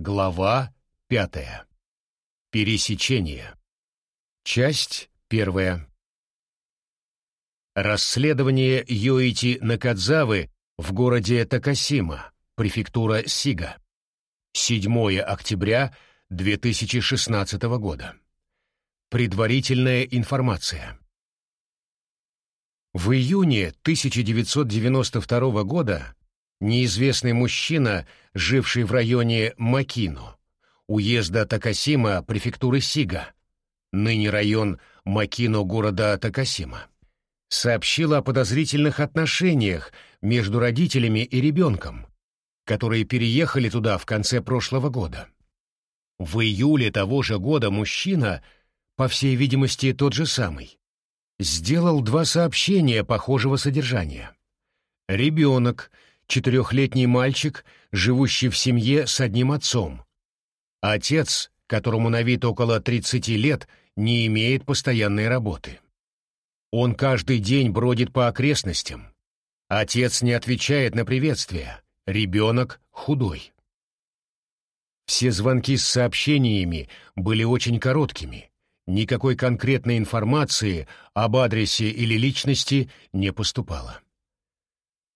Глава пятая. Пересечение. Часть первая. Расследование Йоити Накадзавы в городе Такасима, префектура Сига. 7 октября 2016 года. Предварительная информация. В июне 1992 года неизвестный мужчина, живший в районе Макино, уезда Такасима префектуры Сига, ныне район Макино города Такасима, сообщил о подозрительных отношениях между родителями и ребенком, которые переехали туда в конце прошлого года. В июле того же года мужчина, по всей видимости тот же самый, сделал два сообщения похожего содержания. Ребенок — четырехлетний мальчик, живущий в семье с одним отцом. Отец, которому на вид около 30 лет, не имеет постоянной работы. Он каждый день бродит по окрестностям. Отец не отвечает на приветствия. Ребенок худой. Все звонки с сообщениями были очень короткими. Никакой конкретной информации об адресе или личности не поступало.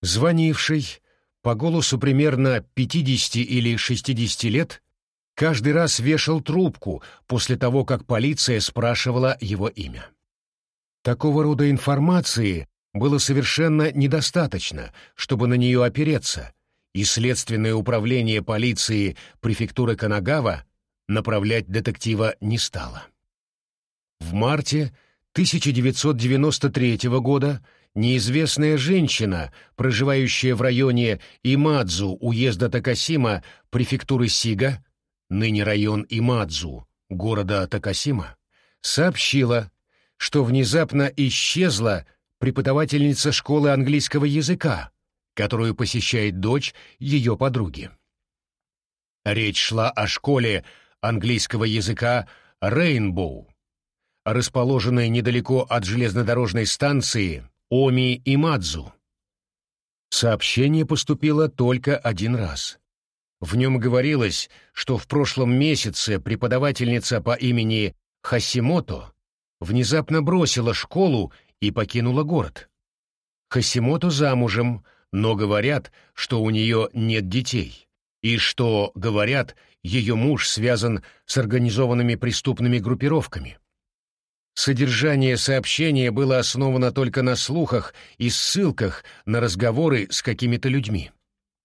Звонивший, по голосу примерно 50 или 60 лет, каждый раз вешал трубку после того, как полиция спрашивала его имя. Такого рода информации было совершенно недостаточно, чтобы на нее опереться, и Следственное управление полиции префектуры Канагава направлять детектива не стало. В марте 1993 года неизвестная женщина, проживающая в районе Имадзу уезда Такасима префектуры Сига, ныне район Имадзу города Такасима, сообщила, что внезапно исчезла преподавательница школы английского языка, которую посещает дочь ее подруги. Речь шла о школе английского языка Рейнбоу, расположенной недалеко от железнодорожной станции Оми и Мадзу. Сообщение поступило только один раз. В нем говорилось, что в прошлом месяце преподавательница по имени Хасимото внезапно бросила школу и покинула город. Хасимото замужем, но говорят, что у нее нет детей, и что, говорят, ее муж связан с организованными преступными группировками. Содержание сообщения было основано только на слухах и ссылках на разговоры с какими-то людьми.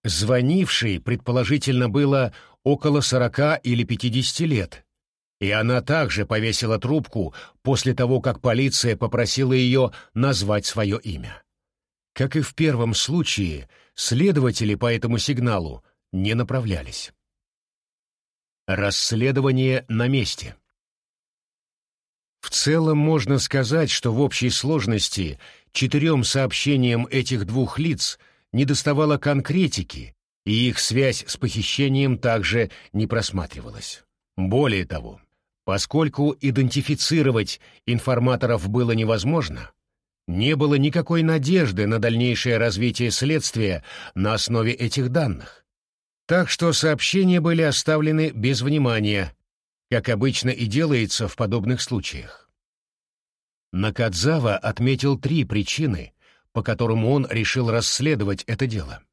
Звонившей, предположительно, было около сорока или пятидесяти лет, и она также повесила трубку после того, как полиция попросила ее назвать свое имя. Как и в первом случае, следователи по этому сигналу не направлялись. Расследование на месте. В целом можно сказать, что в общей сложности четырем сообщениям этих двух лиц недоставало конкретики, и их связь с похищением также не просматривалась. Более того, поскольку идентифицировать информаторов было невозможно, не было никакой надежды на дальнейшее развитие следствия на основе этих данных. Так что сообщения были оставлены без внимания, как обычно и делается в подобных случаях. Накадзава отметил три причины, по которым он решил расследовать это дело.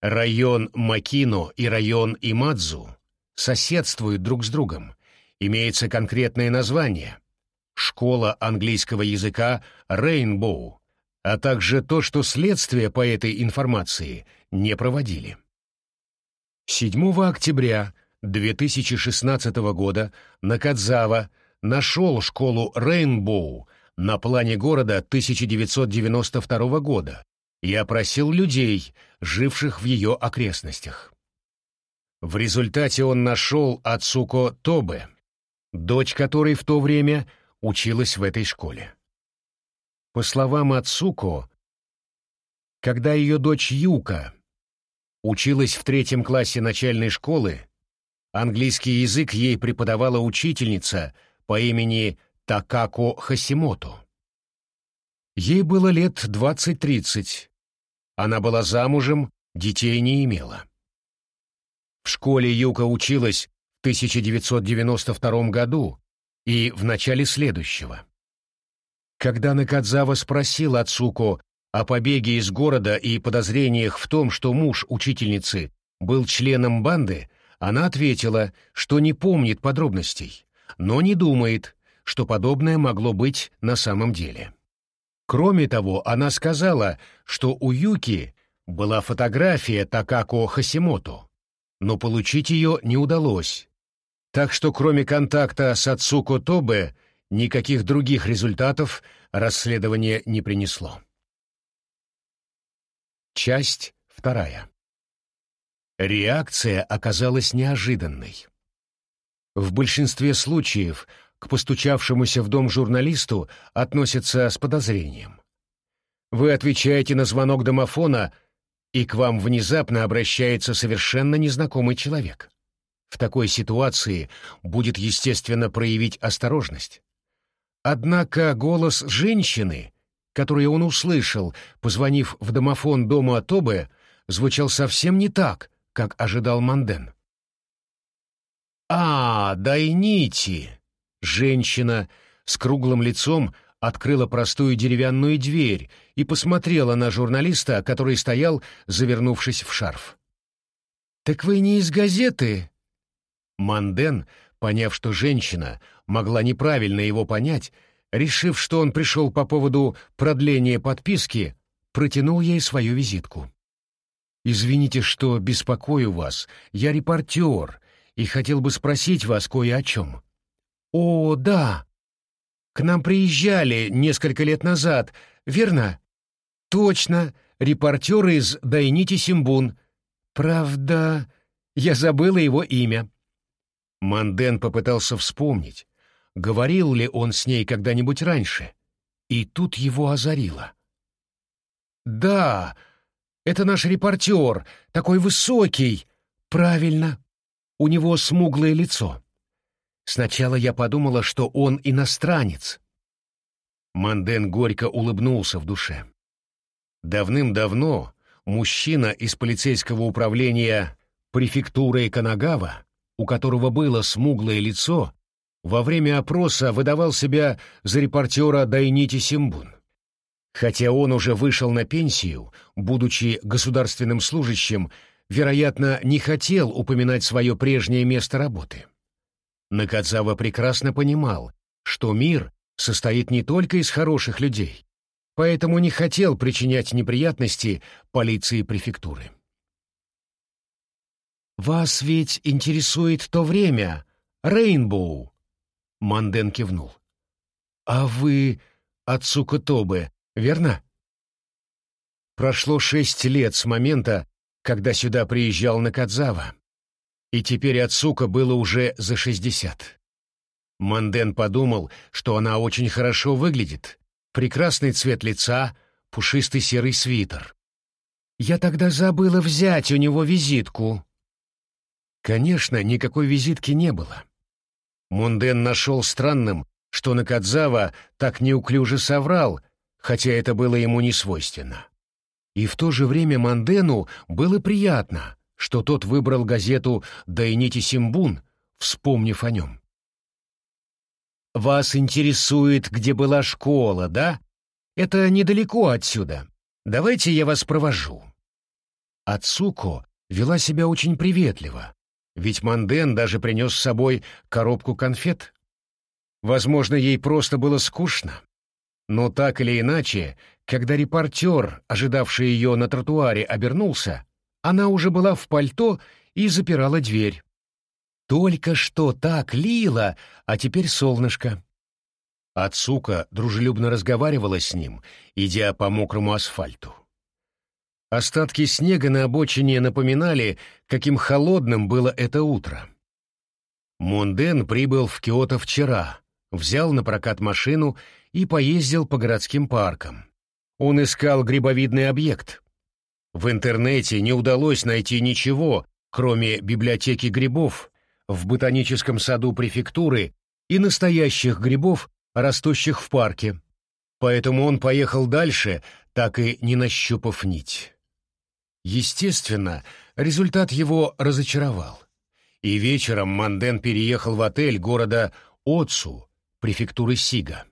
Район Макино и район Имадзу соседствуют друг с другом, имеется конкретное название — школа английского языка Рейнбоу, а также то, что следствие по этой информации не проводили. 7 октября 2016 года Накадзава нашел школу Рейнбоу на плане города 1992 года и опросил людей, живших в ее окрестностях. В результате он нашел Ацуко Тобе, дочь которой в то время училась в этой школе. По словам Ацуко, когда ее дочь Юка училась в третьем классе начальной школы, Английский язык ей преподавала учительница по имени Такако Хасимото. Ей было лет 20-30. Она была замужем, детей не имела. В школе Юка училась в 1992 году и в начале следующего. Когда Накадзава спросил Ацуко о побеге из города и подозрениях в том, что муж учительницы был членом банды, она ответила, что не помнит подробностей, но не думает, что подобное могло быть на самом деле. Кроме того, она сказала, что у Юки была фотография Такако Хасимото, но получить ее не удалось. Так что кроме контакта с Ацуко Тобе никаких других результатов расследование не принесло. Часть вторая. Реакция оказалась неожиданной. В большинстве случаев к постучавшемуся в дом журналисту относятся с подозрением. Вы отвечаете на звонок домофона, и к вам внезапно обращается совершенно незнакомый человек. В такой ситуации будет естественно проявить осторожность. Однако голос женщины, который он услышал, позвонив в домофон дома Тобе, звучал совсем не так, как ожидал Манден. «А, Дайнити!» Женщина с круглым лицом открыла простую деревянную дверь и посмотрела на журналиста, который стоял, завернувшись в шарф. «Так вы не из газеты?» Манден, поняв, что женщина могла неправильно его понять, решив, что он пришел по поводу продления подписки, протянул ей свою визитку. «Извините, что беспокою вас. Я репортер и хотел бы спросить вас кое о чем». «О, да. К нам приезжали несколько лет назад, верно?» «Точно. Репортер из Дайнити Симбун. Правда, я забыла его имя». Манден попытался вспомнить, говорил ли он с ней когда-нибудь раньше, и тут его озарило. «Да, это наш репортер, такой высокий. Правильно. У него смуглое лицо. Сначала я подумала, что он иностранец». Манден горько улыбнулся в душе. Давным-давно мужчина из полицейского управления префектуры Канагава, у которого было смуглое лицо, во время опроса выдавал себя за репортера Дайнити Симбун. Хотя он уже вышел на пенсию, будучи государственным служащим, вероятно, не хотел упоминать свое прежнее место работы. Накадзава прекрасно понимал, что мир состоит не только из хороших людей, поэтому не хотел причинять неприятности полиции префектуры. «Вас ведь интересует то время, Рейнбоу?» Манден кивнул. «А вы Ацука Тобе, верно?» Прошло шесть лет с момента, когда сюда приезжал Накадзава, и теперь Ацука было уже за шестьдесят. Манден подумал, что она очень хорошо выглядит. Прекрасный цвет лица, пушистый серый свитер. «Я тогда забыла взять у него визитку». Конечно, никакой визитки не было. Мунден нашел странным, что Накадзава так неуклюже соврал, хотя это было ему не свойственно. И в то же время Мандену было приятно, что тот выбрал газету «Дайнити Симбун», вспомнив о нем. «Вас интересует, где была школа, да? Это недалеко отсюда. Давайте я вас провожу». Ацуко вела себя очень приветливо, ведь Манден даже принес с собой коробку конфет. Возможно, ей просто было скучно. Но так или иначе, когда репортер, ожидавший ее на тротуаре, обернулся, она уже была в пальто и запирала дверь. Только что так лило, а теперь солнышко. Ацука дружелюбно разговаривала с ним, идя по мокрому асфальту. Остатки снега на обочине напоминали, каким холодным было это утро. Монден прибыл в Киото вчера, взял на прокат машину и поездил по городским паркам. Он искал грибовидный объект. В интернете не удалось найти ничего, кроме библиотеки грибов в ботаническом саду префектуры и настоящих грибов, растущих в парке. Поэтому он поехал дальше, так и не нащупав нить. Естественно, Результат его разочаровал. И вечером Манден переехал в отель города Отсу, префектуры Сига.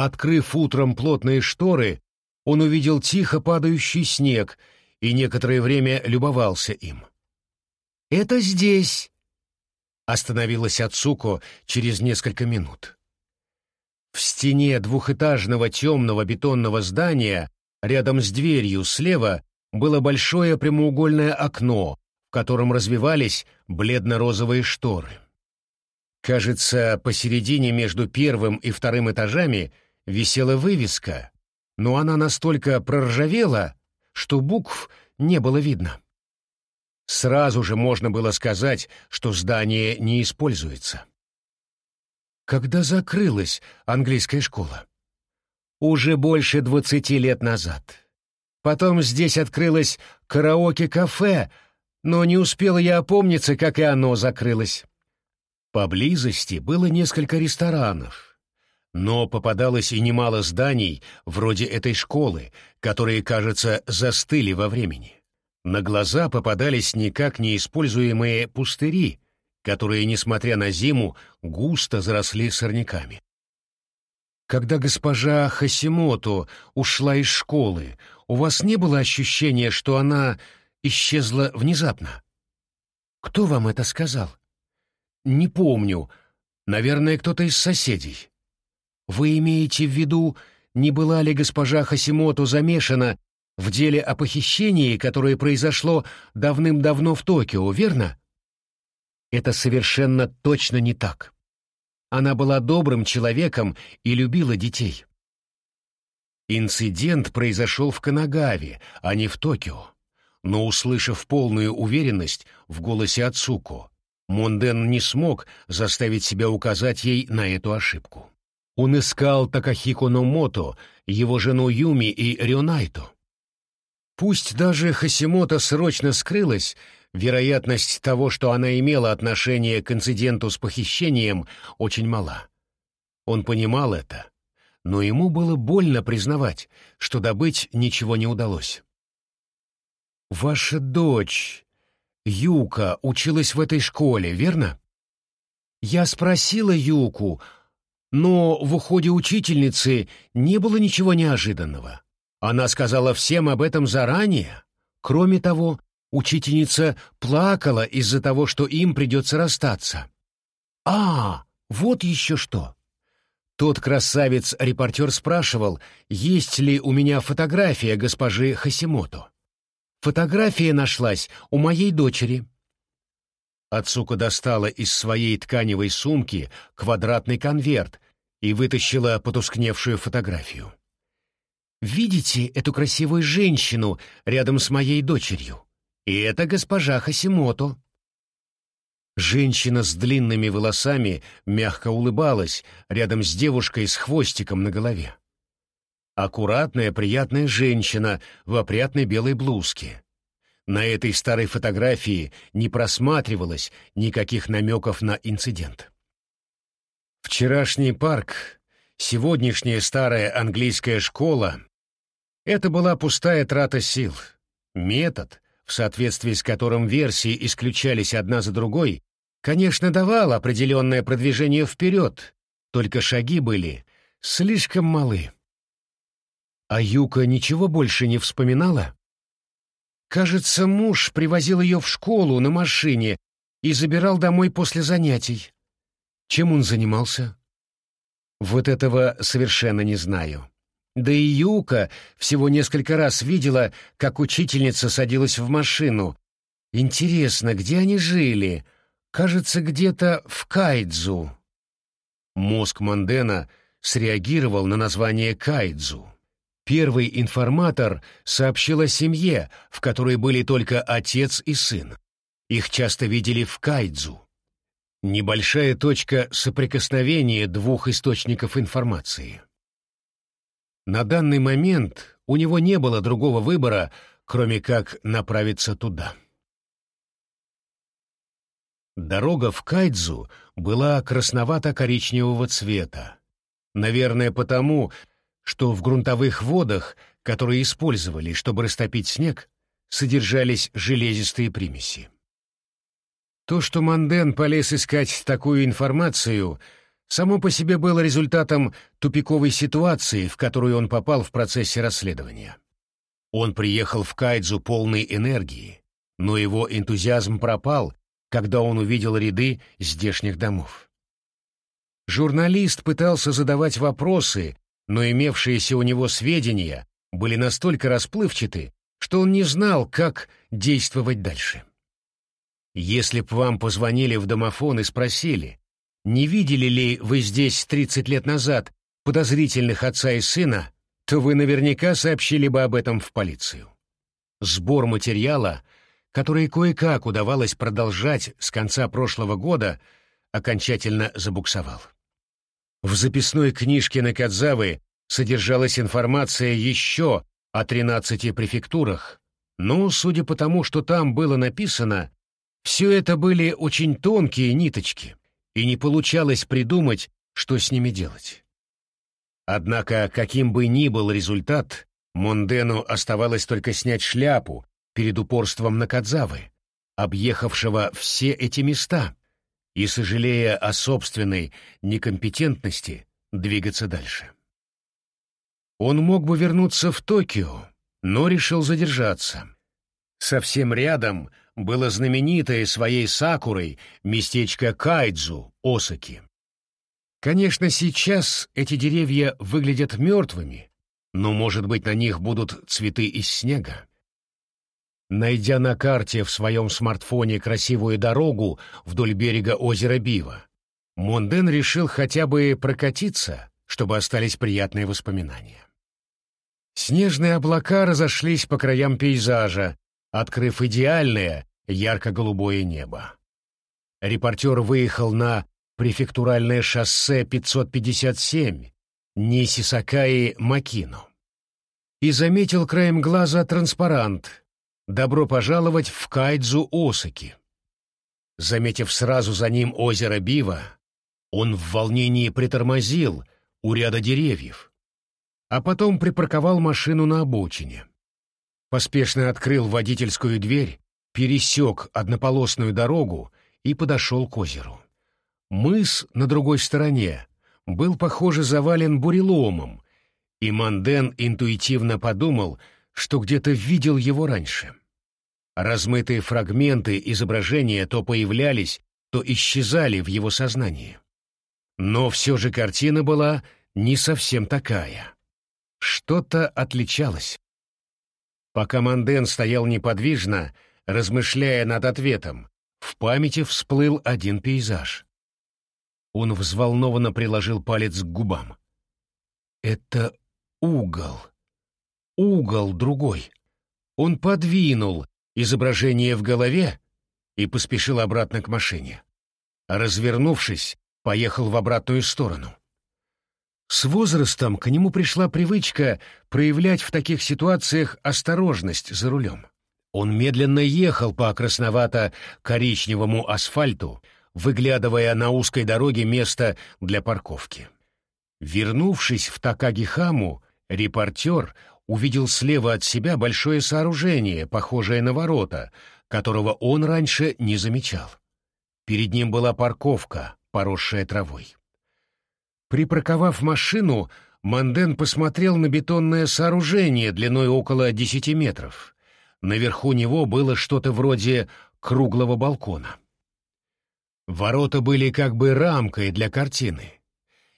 Открыв утром плотные шторы, он увидел тихо падающий снег и некоторое время любовался им. «Это здесь!» — остановилась Ацуко через несколько минут. В стене двухэтажного темного бетонного здания, рядом с дверью слева, было большое прямоугольное окно, в котором развивались бледно-розовые шторы. Кажется, посередине между первым и вторым этажами висела вывеска, но она настолько проржавела, что букв не было видно. Сразу же можно было сказать, что здание не используется. Когда закрылась английская школа? Уже больше двадцати лет назад. Потом здесь открылось караоке-кафе, но не успела я опомниться, как и оно закрылось. Поблизости было несколько ресторанов, но попадалось и немало зданий, вроде этой школы, которые, кажется, застыли во времени. На глаза попадались никак не используемые пустыри, которые, несмотря на зиму, густо заросли сорняками. Когда госпожа Хасимото ушла из школы, у вас не было ощущения, что она исчезла внезапно? Кто вам это сказал? Не помню. Наверное, кто-то из соседей. Вы имеете в виду, не была ли госпожа Хасимото замешана в деле о похищении, которое произошло давным-давно в Токио, верно? Это совершенно точно не так. Она была добрым человеком и любила детей. Инцидент произошел в Канагаве, а не в Токио. Но, услышав полную уверенность в голосе Ацуко, Монден не смог заставить себя указать ей на эту ошибку. Он искал Такахико Номото, его жену Юми и Рюнайто. Пусть даже Хасимото срочно скрылась, вероятность того, что она имела отношение к инциденту с похищением, очень мала. Он понимал это, но ему было больно признавать, что добыть ничего не удалось. «Ваша дочь, Юка, училась в этой школе, верно?» Я спросила Юку, но в уходе учительницы не было ничего неожиданного. Она сказала всем об этом заранее. Кроме того, учительница плакала из-за того, что им придется расстаться. «А, вот еще что!» Тот красавец-репортер спрашивал, есть ли у меня фотография госпожи Хасимото. Фотография нашлась у моей дочери. Ацука достала из своей тканевой сумки квадратный конверт и вытащила потускневшую фотографию. «Видите эту красивую женщину рядом с моей дочерью? И это госпожа Хасимото». Женщина с длинными волосами мягко улыбалась рядом с девушкой с хвостиком на голове. Аккуратная, приятная женщина в опрятной белой блузке. На этой старой фотографии не просматривалось никаких намеков на инцидент. Вчерашний парк, сегодняшняя старая английская школа — это была пустая трата сил. Метод, в соответствии с которым версии исключались одна за другой, конечно, давал определенное продвижение вперед, только шаги были слишком малы. А Юка ничего больше не вспоминала? Кажется, муж привозил ее в школу на машине и забирал домой после занятий. Чем он занимался? Вот этого совершенно не знаю. Да и Юка всего несколько раз видела, как учительница садилась в машину. Интересно, где они жили? Кажется, где-то в Кайдзу. Мозг Мандена среагировал на название Кайдзу. Первый информатор сообщил о семье, в которой были только отец и сын. Их часто видели в Кайдзу. Небольшая точка соприкосновения двух источников информации. На данный момент у него не было другого выбора, кроме как направиться туда. Дорога в Кайдзу была красновато-коричневого цвета. Наверное, потому, что в грунтовых водах, которые использовали, чтобы растопить снег, содержались железистые примеси. То, что Манден полез искать такую информацию, само по себе было результатом тупиковой ситуации, в которую он попал в процессе расследования. Он приехал в Кайдзу полной энергии, но его энтузиазм пропал, когда он увидел ряды здешних домов. Журналист пытался задавать вопросы, но имевшиеся у него сведения были настолько расплывчаты, что он не знал, как действовать дальше. Если б вам позвонили в домофон и спросили, не видели ли вы здесь 30 лет назад подозрительных отца и сына, то вы наверняка сообщили бы об этом в полицию. Сбор материала, который кое-как удавалось продолжать с конца прошлого года, окончательно забуксовал. В записной книжке Накадзавы содержалась информация еще о 13 префектурах, но, судя по тому, что там было написано, все это были очень тонкие ниточки, и не получалось придумать, что с ними делать. Однако, каким бы ни был результат, Мондену оставалось только снять шляпу перед упорством Накадзавы, объехавшего все эти места, и, сожалея о собственной некомпетентности, двигаться дальше. Он мог бы вернуться в Токио, но решил задержаться. Совсем рядом было знаменитое своей сакурой местечко Кайдзу, Осаки. Конечно, сейчас эти деревья выглядят мертвыми, но, может быть, на них будут цветы из снега. Найдя на карте в своем смартфоне красивую дорогу вдоль берега озера Бива, Монден решил хотя бы прокатиться, чтобы остались приятные воспоминания. Снежные облака разошлись по краям пейзажа, открыв идеальное ярко-голубое небо. Репортер выехал на префектуральное шоссе 557 Нисисакаи-Макино и заметил краем глаза транспарант «Добро пожаловать в Кайдзу Осаки». Заметив сразу за ним озеро Бива, он в волнении притормозил у ряда деревьев, а потом припарковал машину на обочине поспешно открыл водительскую дверь, пересек однополосную дорогу и подошел к озеру. Мыс на другой стороне был, похоже, завален буреломом, и Манден интуитивно подумал, что где-то видел его раньше. Размытые фрагменты изображения то появлялись, то исчезали в его сознании. Но все же картина была не совсем такая. Что-то отличалось. Пока Манден стоял неподвижно, размышляя над ответом, в памяти всплыл один пейзаж. Он взволнованно приложил палец к губам. «Это угол. Угол другой». Он подвинул изображение в голове и поспешил обратно к машине. Развернувшись, поехал в обратную сторону. С возрастом к нему пришла привычка проявлять в таких ситуациях осторожность за рулем. Он медленно ехал по красновато-коричневому асфальту, выглядывая на узкой дороге место для парковки. Вернувшись в Такагихаму, репортер увидел слева от себя большое сооружение, похожее на ворота, которого он раньше не замечал. Перед ним была парковка, поросшая травой. Припарковав машину, Манден посмотрел на бетонное сооружение длиной около десяти метров. Наверху него было что-то вроде круглого балкона. Ворота были как бы рамкой для картины,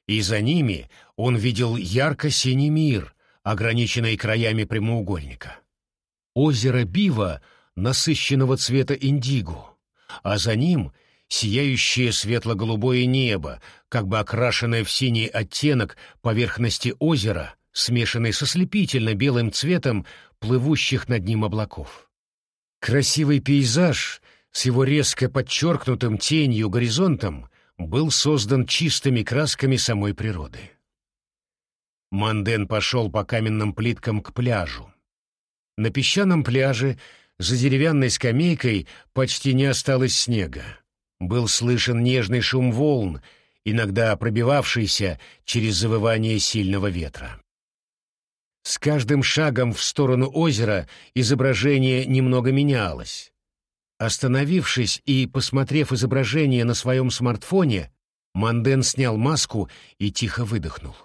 и за ними он видел ярко-синий мир, ограниченный краями прямоугольника. Озеро Бива насыщенного цвета индиго, а за ним — сияющее светло-голубое небо, как бы окрашенное в синий оттенок поверхности озера, смешанной со слепительно-белым цветом плывущих над ним облаков. Красивый пейзаж с его резко подчеркнутым тенью горизонтом был создан чистыми красками самой природы. Манден пошел по каменным плиткам к пляжу. На песчаном пляже за деревянной скамейкой почти не осталось снега. Был слышен нежный шум волн, иногда пробивавшийся через завывание сильного ветра. С каждым шагом в сторону озера изображение немного менялось. Остановившись и посмотрев изображение на своем смартфоне, Манден снял маску и тихо выдохнул.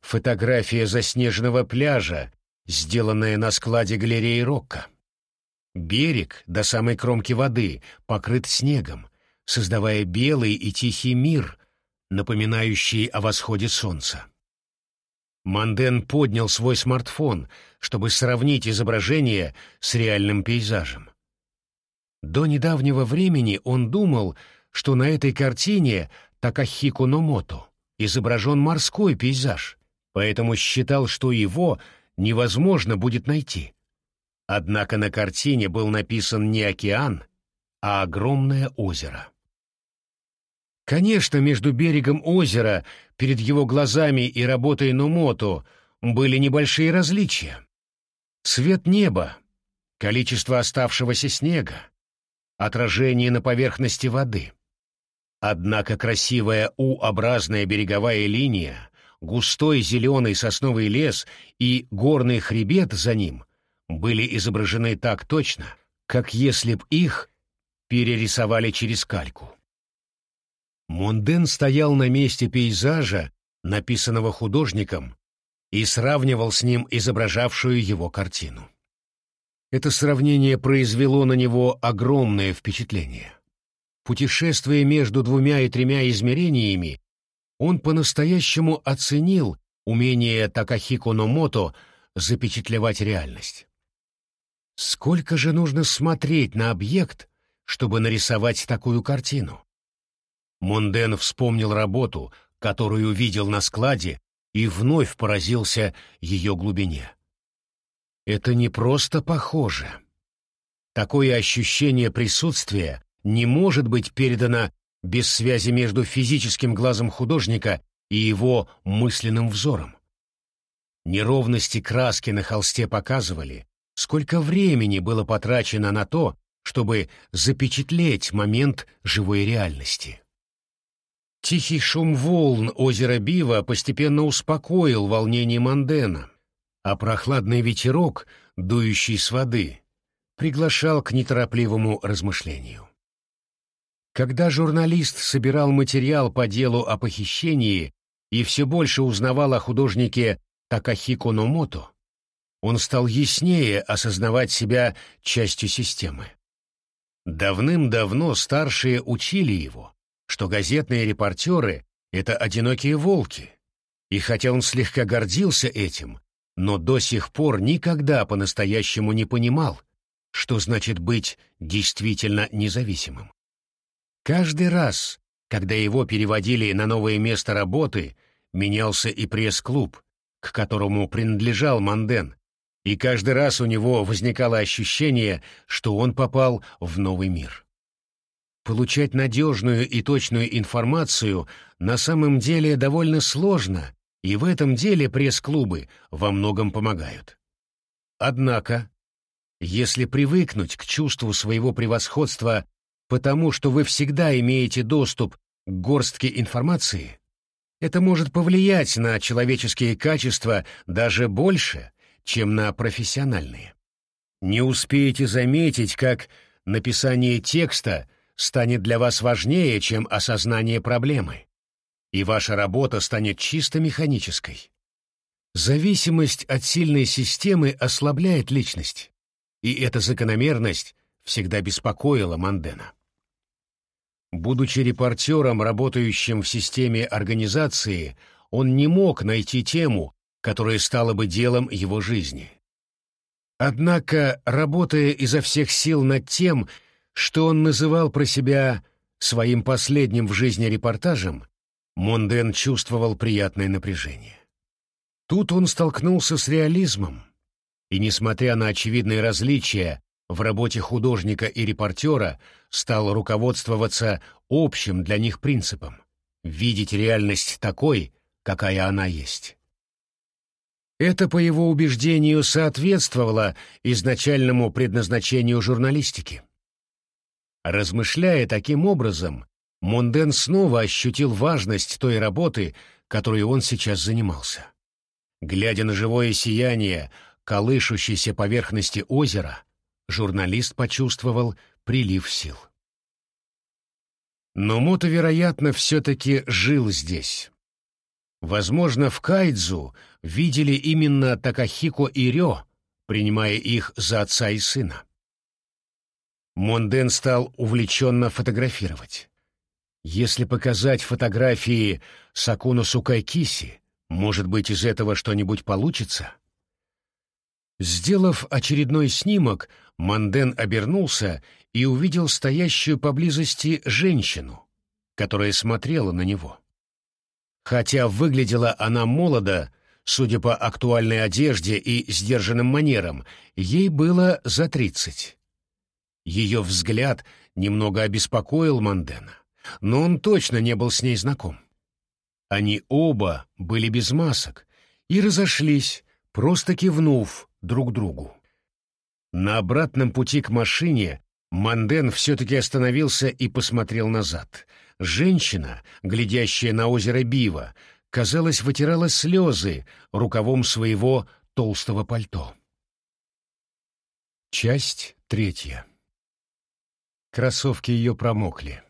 Фотография заснеженного пляжа, сделанная на складе галереи Рокко. Берег до самой кромки воды покрыт снегом, создавая белый и тихий мир, напоминающий о восходе солнца. Манден поднял свой смартфон, чтобы сравнить изображение с реальным пейзажем. До недавнего времени он думал, что на этой картине Такахико Номото изображен морской пейзаж, поэтому считал, что его невозможно будет найти. Однако на картине был написан не океан, а огромное озеро. Конечно, между берегом озера, перед его глазами и работой Номото были небольшие различия. Цвет неба, количество оставшегося снега, отражение на поверхности воды. Однако красивая U-образная береговая линия, густой зеленый сосновый лес и горный хребет за ним были изображены так точно, как если б их перерисовали через кальку. Монден стоял на месте пейзажа, написанного художником, и сравнивал с ним изображавшую его картину. Это сравнение произвело на него огромное впечатление. Путешествуя между двумя и тремя измерениями, он по-настоящему оценил умение Такахико Номото запечатлевать реальность. Сколько же нужно смотреть на объект, чтобы нарисовать такую картину? Монден вспомнил работу, которую видел на складе, и вновь поразился ее глубине. Это не просто похоже. Такое ощущение присутствия не может быть передано без связи между физическим глазом художника и его мысленным взором. Неровности краски на холсте показывали, сколько времени было потрачено на то, чтобы запечатлеть момент живой реальности. Тихий шум волн озера Бива постепенно успокоил волнение Мандена, а прохладный ветерок, дующий с воды, приглашал к неторопливому размышлению. Когда журналист собирал материал по делу о похищении и все больше узнавал о художнике Такахико Номото, он стал яснее осознавать себя частью системы. Давным-давно старшие учили его, что газетные репортеры — это одинокие волки, и хотя он слегка гордился этим, но до сих пор никогда по-настоящему не понимал, что значит быть действительно независимым. Каждый раз, когда его переводили на новое место работы, менялся и пресс-клуб, к которому принадлежал Манден, и каждый раз у него возникало ощущение, что он попал в новый мир. Получать надежную и точную информацию на самом деле довольно сложно, и в этом деле пресс-клубы во многом помогают. Однако, если привыкнуть к чувству своего превосходства потому, что вы всегда имеете доступ к горстке информации, это может повлиять на человеческие качества даже больше, чем на профессиональные. Не успеете заметить, как написание текста станет для вас важнее, чем осознание проблемы, и ваша работа станет чисто механической. Зависимость от сильной системы ослабляет личность, и эта закономерность всегда беспокоила Мандена. Будучи репортером, работающим в системе организации, он не мог найти тему, которое стало бы делом его жизни. Однако, работая изо всех сил над тем, что он называл про себя своим последним в жизни репортажем, Монден чувствовал приятное напряжение. Тут он столкнулся с реализмом, и, несмотря на очевидные различия в работе художника и репортера, стал руководствоваться общим для них принципом — видеть реальность такой, какая она есть. Это, по его убеждению, соответствовало изначальному предназначению журналистики. Размышляя таким образом, Монден снова ощутил важность той работы, которой он сейчас занимался. Глядя на живое сияние колышущейся поверхности озера, журналист почувствовал прилив сил. Но Мото, вероятно, все-таки жил здесь. Возможно, в Кайдзу видели именно Такахико и Рё, принимая их за отца и сына. Монден стал увлеченно фотографировать. Если показать фотографии Сакуно Сукайкиси, может быть, из этого что-нибудь получится? Сделав очередной снимок, Манден обернулся и увидел стоящую поблизости женщину, которая смотрела на него. Хотя выглядела она молодо, судя по актуальной одежде и сдержанным манерам, ей было за тридцать. Ее взгляд немного обеспокоил Мандена, но он точно не был с ней знаком. Они оба были без масок и разошлись, просто кивнув друг другу. На обратном пути к машине Манден все-таки остановился и посмотрел назад. Женщина, глядящая на озеро Бива, казалось, вытирала слезы рукавом своего толстого пальто. Часть третья. Кроссовки ее промокли,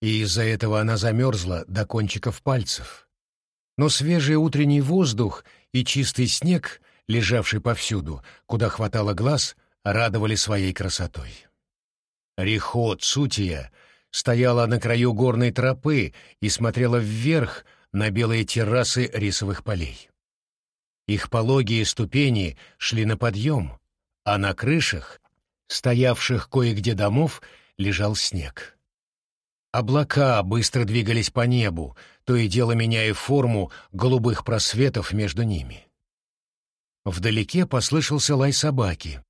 и из-за этого она замерзла до кончиков пальцев. Но свежий утренний воздух и чистый снег, лежавший повсюду, куда хватало глаз, радовали своей красотой. Рихо Цутия стояла на краю горной тропы и смотрела вверх на белые террасы рисовых полей. Их пологие ступени шли на подъем, а на крышах, стоявших кое-где домов, лежал снег. Облака быстро двигались по небу, то и дело меняя форму голубых просветов между ними. Вдалеке послышался лай собаки.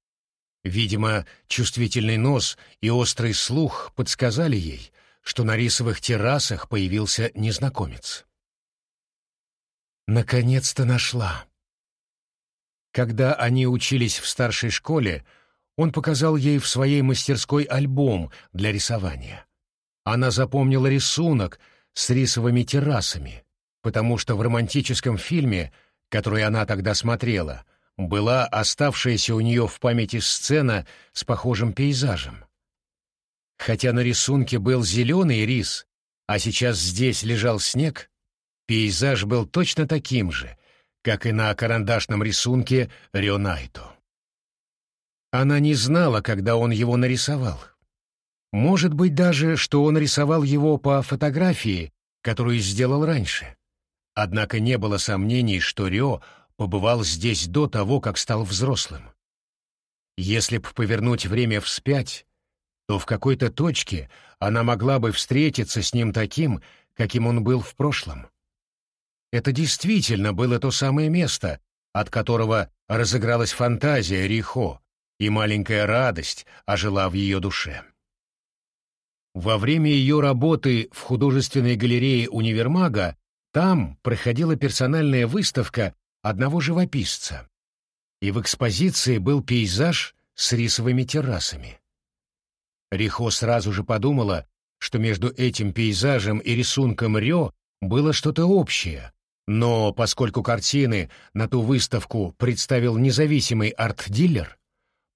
Видимо, чувствительный нос и острый слух подсказали ей, что на рисовых террасах появился незнакомец. Наконец-то нашла. Когда они учились в старшей школе, он показал ей в своей мастерской альбом для рисования. Она запомнила рисунок с рисовыми террасами, потому что в романтическом фильме, который она тогда смотрела, была оставшаяся у нее в памяти сцена с похожим пейзажем. Хотя на рисунке был зеленый рис, а сейчас здесь лежал снег, Пейзаж был точно таким же, как и на карандашном рисунке Рионайто. Она не знала, когда он его нарисовал. Может быть даже, что он рисовал его по фотографии, которую сделал раньше. Однако не было сомнений, что Рио побывал здесь до того, как стал взрослым. Если б повернуть время вспять, то в какой-то точке она могла бы встретиться с ним таким, каким он был в прошлом. Это действительно было то самое место, от которого разыгралась фантазия Рихо, и маленькая радость ожила в ее душе. Во время ее работы в художественной галерее универмага там проходила персональная выставка одного живописца, и в экспозиции был пейзаж с рисовыми террасами. Рихо сразу же подумала, что между этим пейзажем и рисунком Рё было что-то общее, но поскольку картины на ту выставку представил независимый арт-дилер,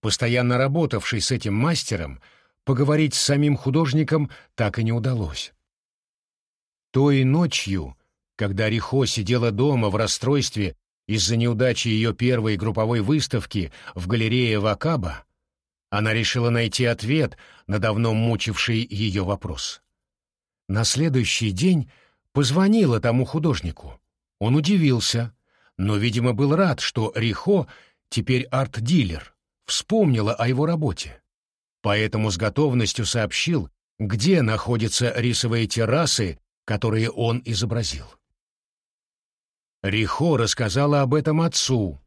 постоянно работавший с этим мастером, поговорить с самим художником так и не удалось. Той ночью, когда Рихо сидела дома в расстройстве из-за неудачи ее первой групповой выставки в галерее Вакаба, она решила найти ответ на давно мучивший ее вопрос. На следующий день позвонила тому художнику. Он удивился, но, видимо, был рад, что Рихо, теперь арт-дилер, вспомнила о его работе. Поэтому с готовностью сообщил, где находятся рисовые террасы, которые он изобразил. Рихо рассказала об этом отцу,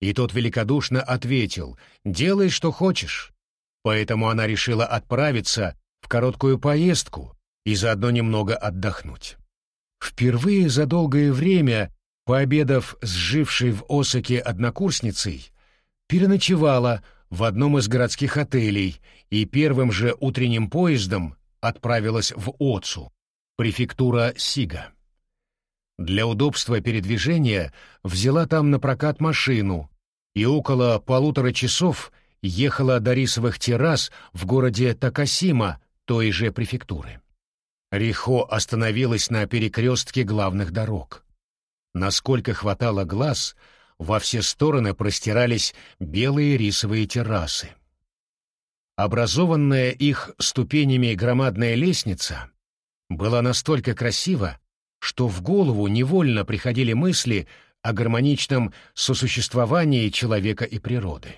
и тот великодушно ответил «Делай, что хочешь». Поэтому она решила отправиться в короткую поездку и заодно немного отдохнуть. Впервые за долгое время, пообедав с жившей в Осаке однокурсницей, переночевала в одном из городских отелей и первым же утренним поездом отправилась в Оцу, префектура Сига. Для удобства передвижения взяла там на прокат машину и около полутора часов ехала до рисовых террас в городе Такасима той же префектуры. Рихо остановилась на перекрестке главных дорог. Насколько хватало глаз, во все стороны простирались белые рисовые террасы. Образованная их ступенями громадная лестница была настолько красива, что в голову невольно приходили мысли о гармоничном сосуществовании человека и природы.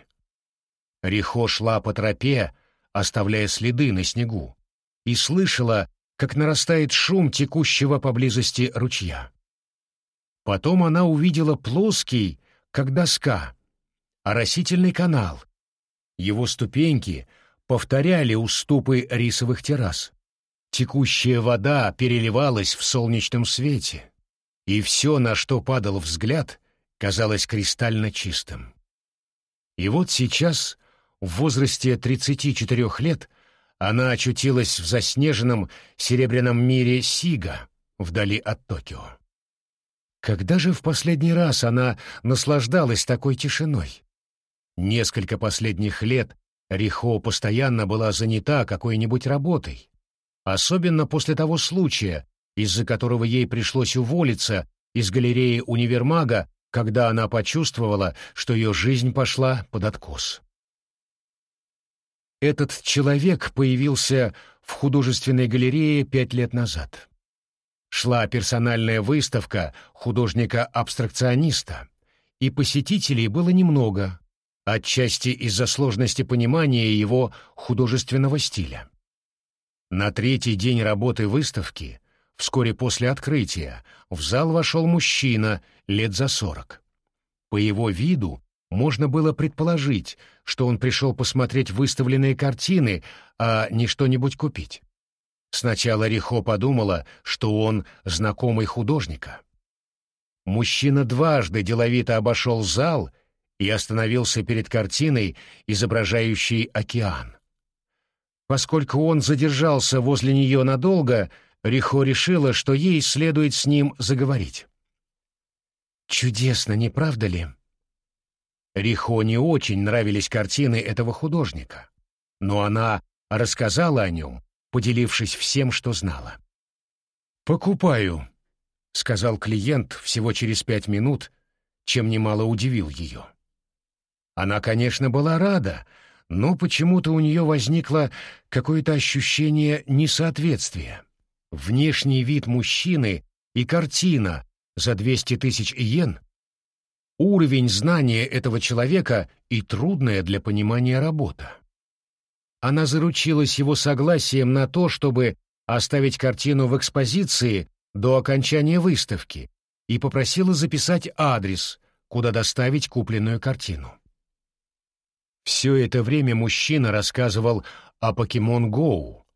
Рихо шла по тропе, оставляя следы на снегу, и слышала, как нарастает шум текущего поблизости ручья. Потом она увидела плоский, как доска, оросительный канал. Его ступеньки повторяли уступы рисовых террас. Текущая вода переливалась в солнечном свете, и все, на что падал взгляд, казалось кристально чистым. И вот сейчас, в возрасте 34 лет, она очутилась в заснеженном серебряном мире Сига, вдали от Токио. Когда же в последний раз она наслаждалась такой тишиной? Несколько последних лет Рихо постоянно была занята какой-нибудь работой, особенно после того случая, из-за которого ей пришлось уволиться из галереи универмага, когда она почувствовала, что ее жизнь пошла под откос. Этот человек появился в художественной галерее пять лет назад. Шла персональная выставка художника-абстракциониста, и посетителей было немного, отчасти из-за сложности понимания его художественного стиля. На третий день работы выставки, вскоре после открытия, в зал вошел мужчина лет за сорок. По его виду можно было предположить, что он пришел посмотреть выставленные картины, а не что-нибудь купить. Сначала Рихо подумала, что он знакомый художника. Мужчина дважды деловито обошел зал и остановился перед картиной, изображающей океан. Поскольку он задержался возле нее надолго, Рихо решила, что ей следует с ним заговорить. «Чудесно, не правда ли?» Рихо не очень нравились картины этого художника, но она рассказала о нем, поделившись всем, что знала. «Покупаю», — сказал клиент всего через пять минут, чем немало удивил ее. Она, конечно, была рада, но почему-то у нее возникло какое-то ощущение несоответствия. Внешний вид мужчины и картина за 200 тысяч иен, уровень знания этого человека и трудная для понимания работа. Она заручилась его согласием на то, чтобы оставить картину в экспозиции до окончания выставки и попросила записать адрес, куда доставить купленную картину. Все это время мужчина рассказывал о Покемон Гоу.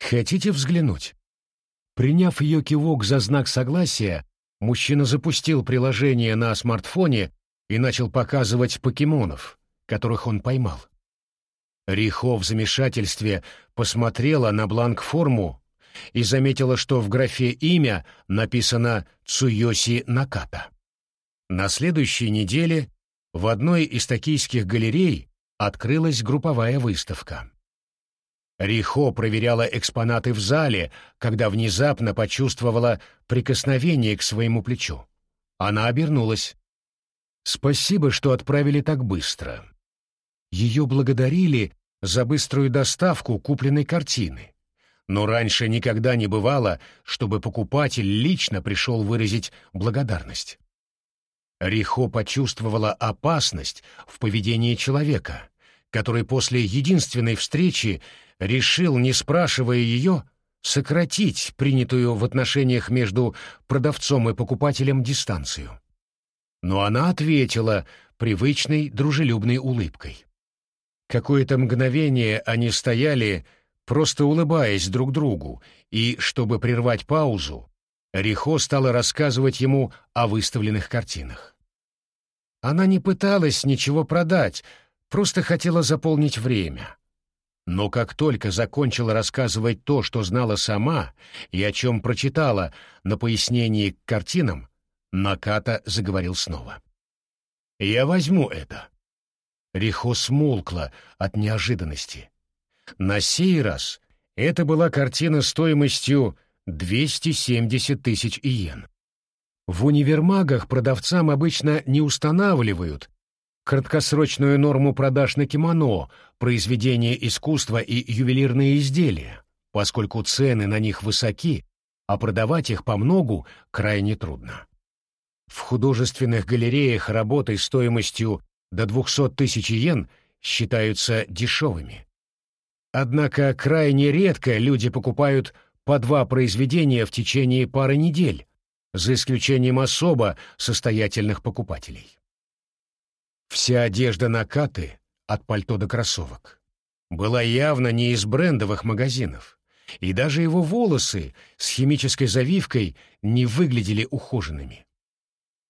«Хотите взглянуть?» Приняв ее кивок за знак согласия, мужчина запустил приложение на смартфоне и начал показывать покемонов, которых он поймал. Рихо в замешательстве посмотрела на бланк-форму и заметила, что в графе «Имя» написано «Цуёси Наката». На следующей неделе в одной из токийских галерей открылась групповая выставка. Рихо проверяла экспонаты в зале, когда внезапно почувствовала прикосновение к своему плечу. Она обернулась. «Спасибо, что отправили так быстро». Ее благодарили за быструю доставку купленной картины. Но раньше никогда не бывало, чтобы покупатель лично пришел выразить благодарность. Рихо почувствовала опасность в поведении человека, который после единственной встречи решил, не спрашивая ее, сократить принятую в отношениях между продавцом и покупателем дистанцию. Но она ответила привычной дружелюбной улыбкой. Какое-то мгновение они стояли, просто улыбаясь друг другу, и, чтобы прервать паузу, Рихо стала рассказывать ему о выставленных картинах. Она не пыталась ничего продать, просто хотела заполнить время. Но как только закончила рассказывать то, что знала сама и о чем прочитала на пояснении к картинам, Наката заговорил снова. «Я возьму это». Рихо смолкла от неожиданности. На сей раз это была картина стоимостью 270 тысяч иен. В универмагах продавцам обычно не устанавливают краткосрочную норму продаж на кимоно, произведения искусства и ювелирные изделия, поскольку цены на них высоки, а продавать их по многу крайне трудно. В художественных галереях работы стоимостью до 200 тысяч йен считаются дешевыми. Однако крайне редко люди покупают по два произведения в течение пары недель, за исключением особо состоятельных покупателей. Вся одежда Накаты, от пальто до кроссовок, была явно не из брендовых магазинов, и даже его волосы с химической завивкой не выглядели ухоженными.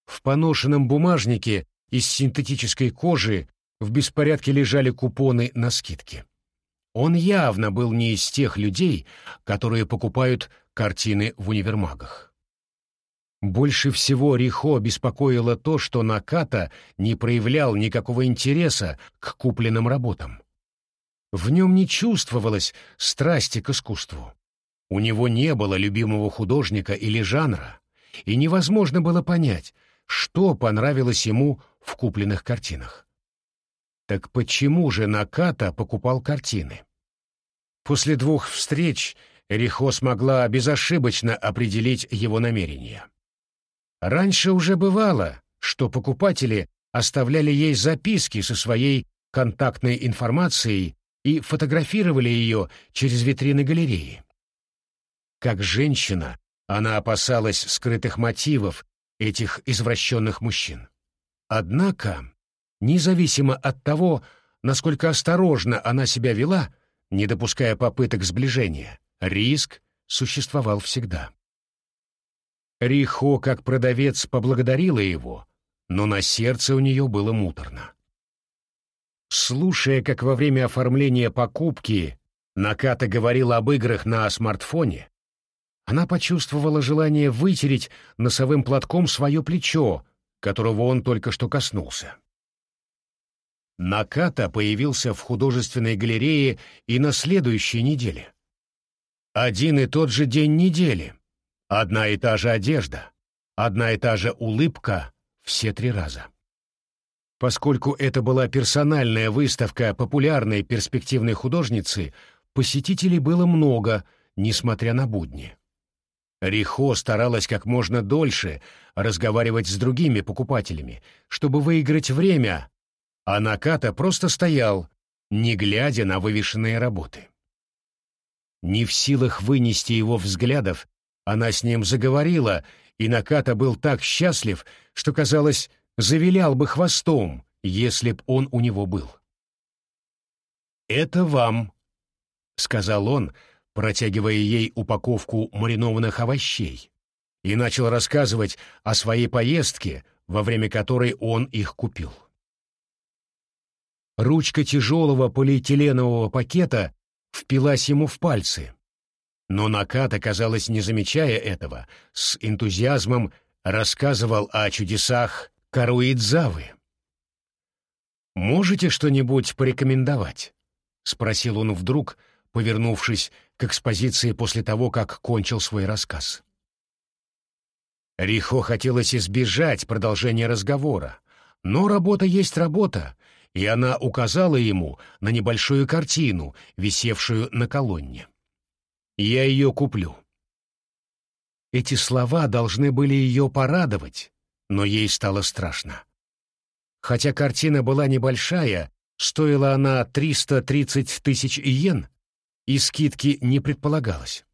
В поношенном бумажнике из синтетической кожи в беспорядке лежали купоны на скидки. Он явно был не из тех людей, которые покупают картины в универмагах. Больше всего Рихо беспокоило то, что Наката не проявлял никакого интереса к купленным работам. В нем не чувствовалось страсти к искусству. У него не было любимого художника или жанра, и невозможно было понять, что понравилось ему в купленных картинах. Так почему же Наката покупал картины? После двух встреч Рихо смогла безошибочно определить его намерения. Раньше уже бывало, что покупатели оставляли ей записки со своей контактной информацией и фотографировали ее через витрины галереи. Как женщина, она опасалась скрытых мотивов этих извращенных мужчин. Однако, независимо от того, насколько осторожно она себя вела, не допуская попыток сближения, риск существовал всегда. Рихо, как продавец, поблагодарила его, но на сердце у нее было муторно. Слушая, как во время оформления покупки Наката говорила об играх на смартфоне, она почувствовала желание вытереть носовым платком свое плечо, которого он только что коснулся. Наката появился в художественной галерее и на следующей неделе. Один и тот же день недели, Одна и та же одежда, одна и та же улыбка все три раза. Поскольку это была персональная выставка популярной перспективной художницы, посетителей было много, несмотря на будни. Рихо старалась как можно дольше разговаривать с другими покупателями, чтобы выиграть время, а Наката просто стоял, не глядя на вывешенные работы. Не в силах вынести его взглядов, она с ним заговорила, и Наката был так счастлив, что, казалось, завилял бы хвостом, если б он у него был. «Это вам», — сказал он, протягивая ей упаковку маринованных овощей, и начал рассказывать о своей поездке, во время которой он их купил. Ручка тяжелого полиэтиленового пакета впилась ему в пальцы — но Наката, казалось, не замечая этого, с энтузиазмом рассказывал о чудесах Каруидзавы. «Можете что-нибудь порекомендовать?» — спросил он вдруг, повернувшись к экспозиции после того, как кончил свой рассказ. Рихо хотелось избежать продолжения разговора, но работа есть работа, и она указала ему на небольшую картину, висевшую на колонне. Я ее куплю. Эти слова должны были ее порадовать, но ей стало страшно. Хотя картина была небольшая, стоила она 330 тысяч иен, и скидки не предполагалось.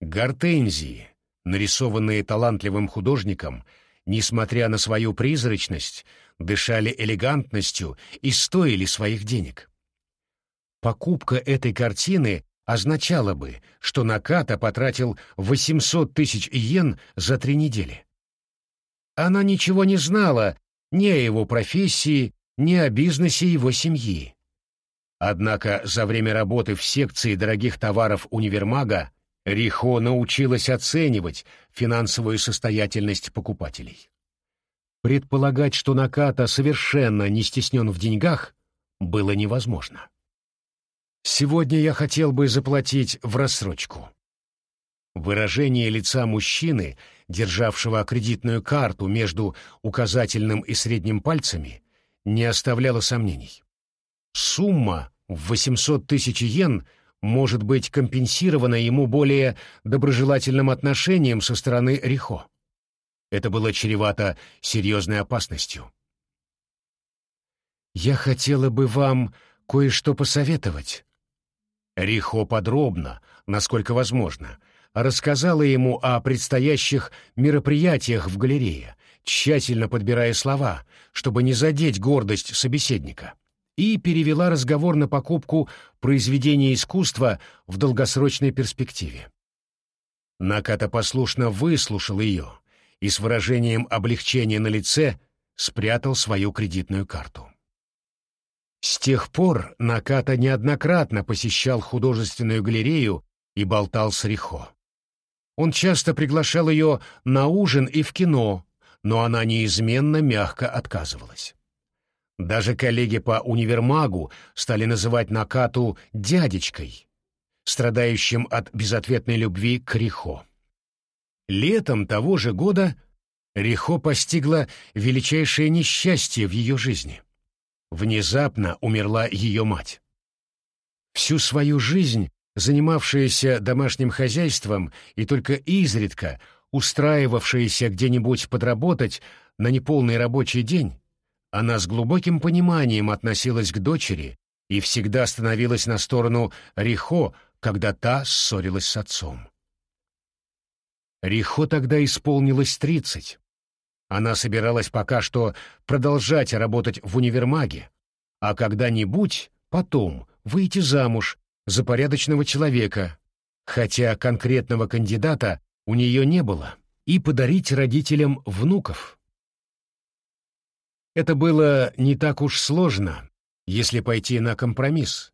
Гортензии, нарисованные талантливым художником, несмотря на свою призрачность, дышали элегантностью и стоили своих денег. Покупка этой картины означало бы, что Наката потратил 800 тысяч йен за три недели. Она ничего не знала ни о его профессии, ни о бизнесе его семьи. Однако за время работы в секции дорогих товаров универмага Рихо научилась оценивать финансовую состоятельность покупателей. Предполагать, что Наката совершенно не стеснен в деньгах, было невозможно. «Сегодня я хотел бы заплатить в рассрочку». Выражение лица мужчины, державшего кредитную карту между указательным и средним пальцами, не оставляло сомнений. Сумма в 800 тысяч йен может быть компенсирована ему более доброжелательным отношением со стороны Рихо. Это было чревато серьезной опасностью. «Я хотела бы вам кое-что посоветовать». Рихо подробно, насколько возможно, рассказала ему о предстоящих мероприятиях в галерее, тщательно подбирая слова, чтобы не задеть гордость собеседника, и перевела разговор на покупку произведения искусства в долгосрочной перспективе. Наката послушно выслушал ее и с выражением облегчения на лице спрятал свою кредитную карту. С тех пор Наката неоднократно посещал художественную галерею и болтал с Рихо. Он часто приглашал ее на ужин и в кино, но она неизменно мягко отказывалась. Даже коллеги по универмагу стали называть Накату «дядечкой», страдающим от безответной любви к Рихо. Летом того же года Рихо постигла величайшее несчастье в ее жизни. Внезапно умерла ее мать. Всю свою жизнь, занимавшаяся домашним хозяйством и только изредка устраивавшаяся где-нибудь подработать на неполный рабочий день, она с глубоким пониманием относилась к дочери и всегда становилась на сторону Рихо, когда та ссорилась с отцом. Рихо тогда исполнилось тридцать. Она собиралась пока что продолжать работать в универмаге, а когда-нибудь, потом, выйти замуж за порядочного человека, хотя конкретного кандидата у нее не было, и подарить родителям внуков. Это было не так уж сложно, если пойти на компромисс.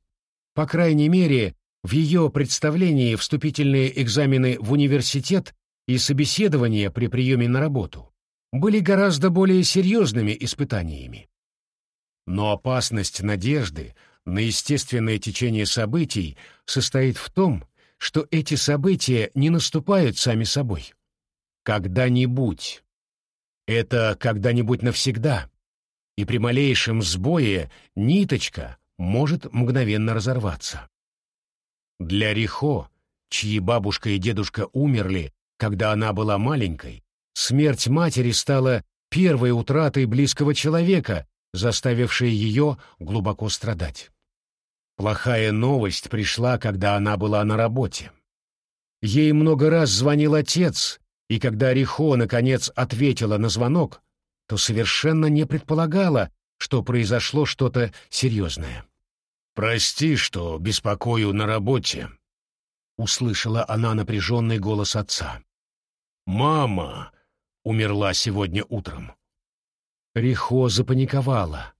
По крайней мере, в ее представлении вступительные экзамены в университет и собеседование при приеме на работу были гораздо более серьезными испытаниями. Но опасность надежды на естественное течение событий состоит в том, что эти события не наступают сами собой. Когда-нибудь. Это когда-нибудь навсегда. И при малейшем сбое ниточка может мгновенно разорваться. Для Рихо, чьи бабушка и дедушка умерли, когда она была маленькой, Смерть матери стала первой утратой близкого человека, заставившей ее глубоко страдать. Плохая новость пришла, когда она была на работе. Ей много раз звонил отец, и когда Рихо наконец ответила на звонок, то совершенно не предполагала, что произошло что-то серьезное. «Прости, что беспокою на работе», — услышала она напряженный голос отца. «Мама умерла сегодня утром. Рихо запаниковала.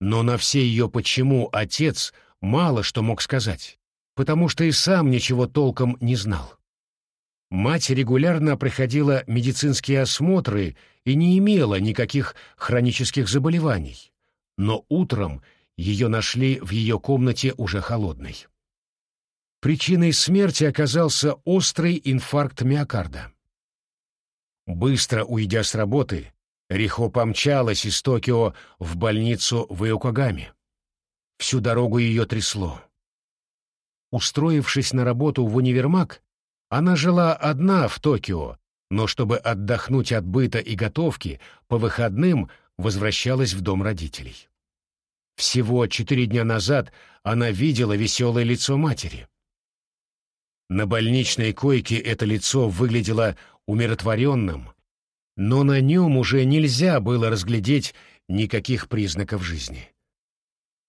Но на все ее «почему» отец мало что мог сказать, потому что и сам ничего толком не знал. Мать регулярно проходила медицинские осмотры и не имела никаких хронических заболеваний, но утром ее нашли в ее комнате уже холодной. Причиной смерти оказался острый инфаркт миокарда. Быстро уйдя с работы, Рихо помчалась из Токио в больницу в Иокогаме. Всю дорогу ее трясло. Устроившись на работу в универмаг, она жила одна в Токио, но чтобы отдохнуть от быта и готовки, по выходным возвращалась в дом родителей. Всего четыре дня назад она видела веселое лицо матери. На больничной койке это лицо выглядело умиротворенным, но на нем уже нельзя было разглядеть никаких признаков жизни.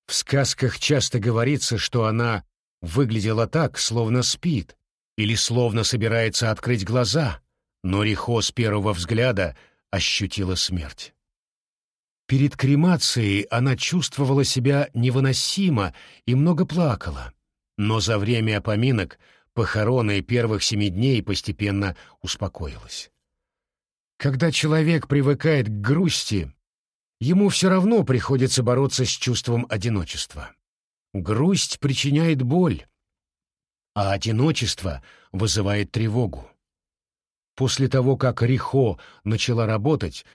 В сказках часто говорится, что она выглядела так, словно спит, или словно собирается открыть глаза, но Рихо с первого взгляда ощутила смерть. Перед кремацией она чувствовала себя невыносимо и много плакала, но за время поминок, похорона и первых семи дней постепенно успокоилась. Когда человек привыкает к грусти, ему все равно приходится бороться с чувством одиночества. Грусть причиняет боль, а одиночество вызывает тревогу. После того, как Рихо начала работать,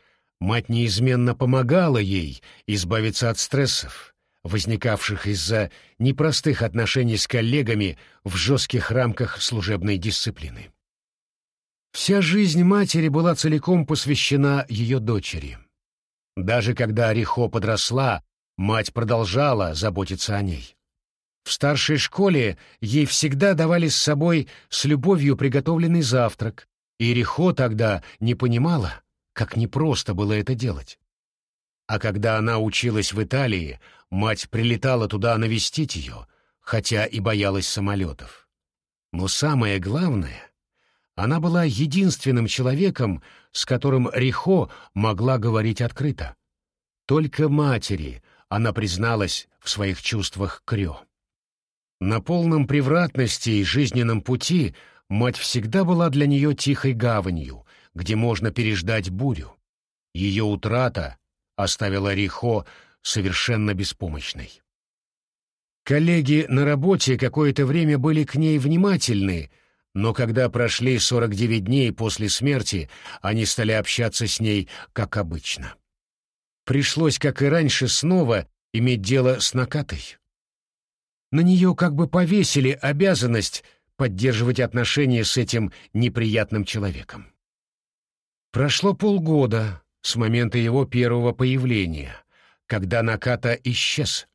мать неизменно помогала ей избавиться от стрессов, возникавших из-за непростых отношений с коллегами в жестких рамках служебной дисциплины. Вся жизнь матери была целиком посвящена ее дочери. Даже когда Рихо подросла, мать продолжала заботиться о ней. В старшей школе ей всегда давали с собой с любовью приготовленный завтрак, и Рихо тогда не понимала, как непросто было это делать. А когда она училась в Италии, мать прилетала туда навестить ее, хотя и боялась самолетов. Но самое главное, она была единственным человеком, с которым Рихо могла говорить открыто. Только матери она призналась в своих чувствах к Рё. На полном превратности и жизненном пути мать всегда была для нее тихой гаванью, где можно переждать бурю. Ее утрата оставила Рихо совершенно беспомощной. Коллеги на работе какое-то время были к ней внимательны, но когда прошли 49 дней после смерти, они стали общаться с ней как обычно. Пришлось, как и раньше, снова иметь дело с Накатой. На нее как бы повесили обязанность поддерживать отношения с этим неприятным человеком. Прошло полгода с момента его первого появления, когда Наката исчез.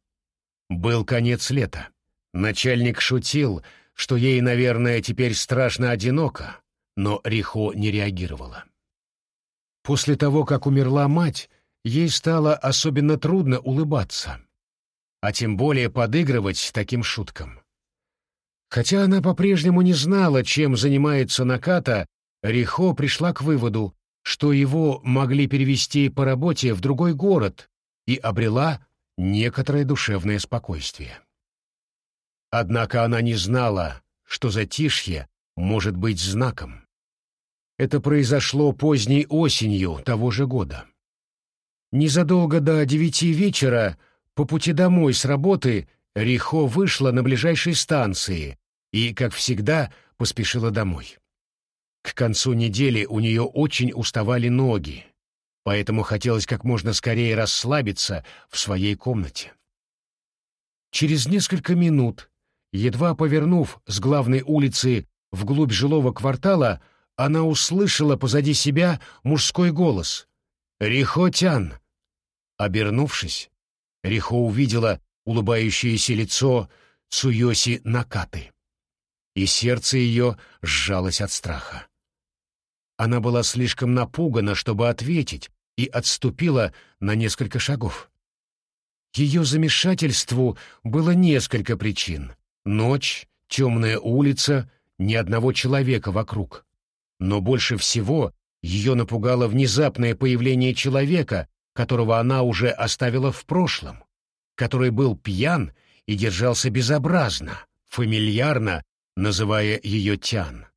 Был конец лета. Начальник шутил, что ей, наверное, теперь страшно одиноко, но Рихо не реагировала. После того, как умерла мать, ей стало особенно трудно улыбаться, а тем более подыгрывать таким шуткам. Хотя она по-прежнему не знала, чем занимается Наката, Рихо пришла к выводу, что его могли перевести по работе в другой город и обрела некоторое душевное спокойствие. Однако она не знала, что затишье может быть знаком. Это произошло поздней осенью того же года. Незадолго до девяти вечера по пути домой с работы Рихо вышла на ближайшей станции и, как всегда, поспешила домой. К концу недели у нее очень уставали ноги, поэтому хотелось как можно скорее расслабиться в своей комнате. Через несколько минут, едва повернув с главной улицы вглубь жилого квартала, она услышала позади себя мужской голос. «Рихотян!» Обернувшись, Рихо увидела улыбающееся лицо Цуёси Накаты, и сердце ее сжалось от страха. Она была слишком напугана, чтобы ответить, и отступила на несколько шагов. Ее замешательству было несколько причин. Ночь, темная улица, ни одного человека вокруг. Но больше всего ее напугало внезапное появление человека, которого она уже оставила в прошлом, который был пьян и держался безобразно, фамильярно, называя ее Тян.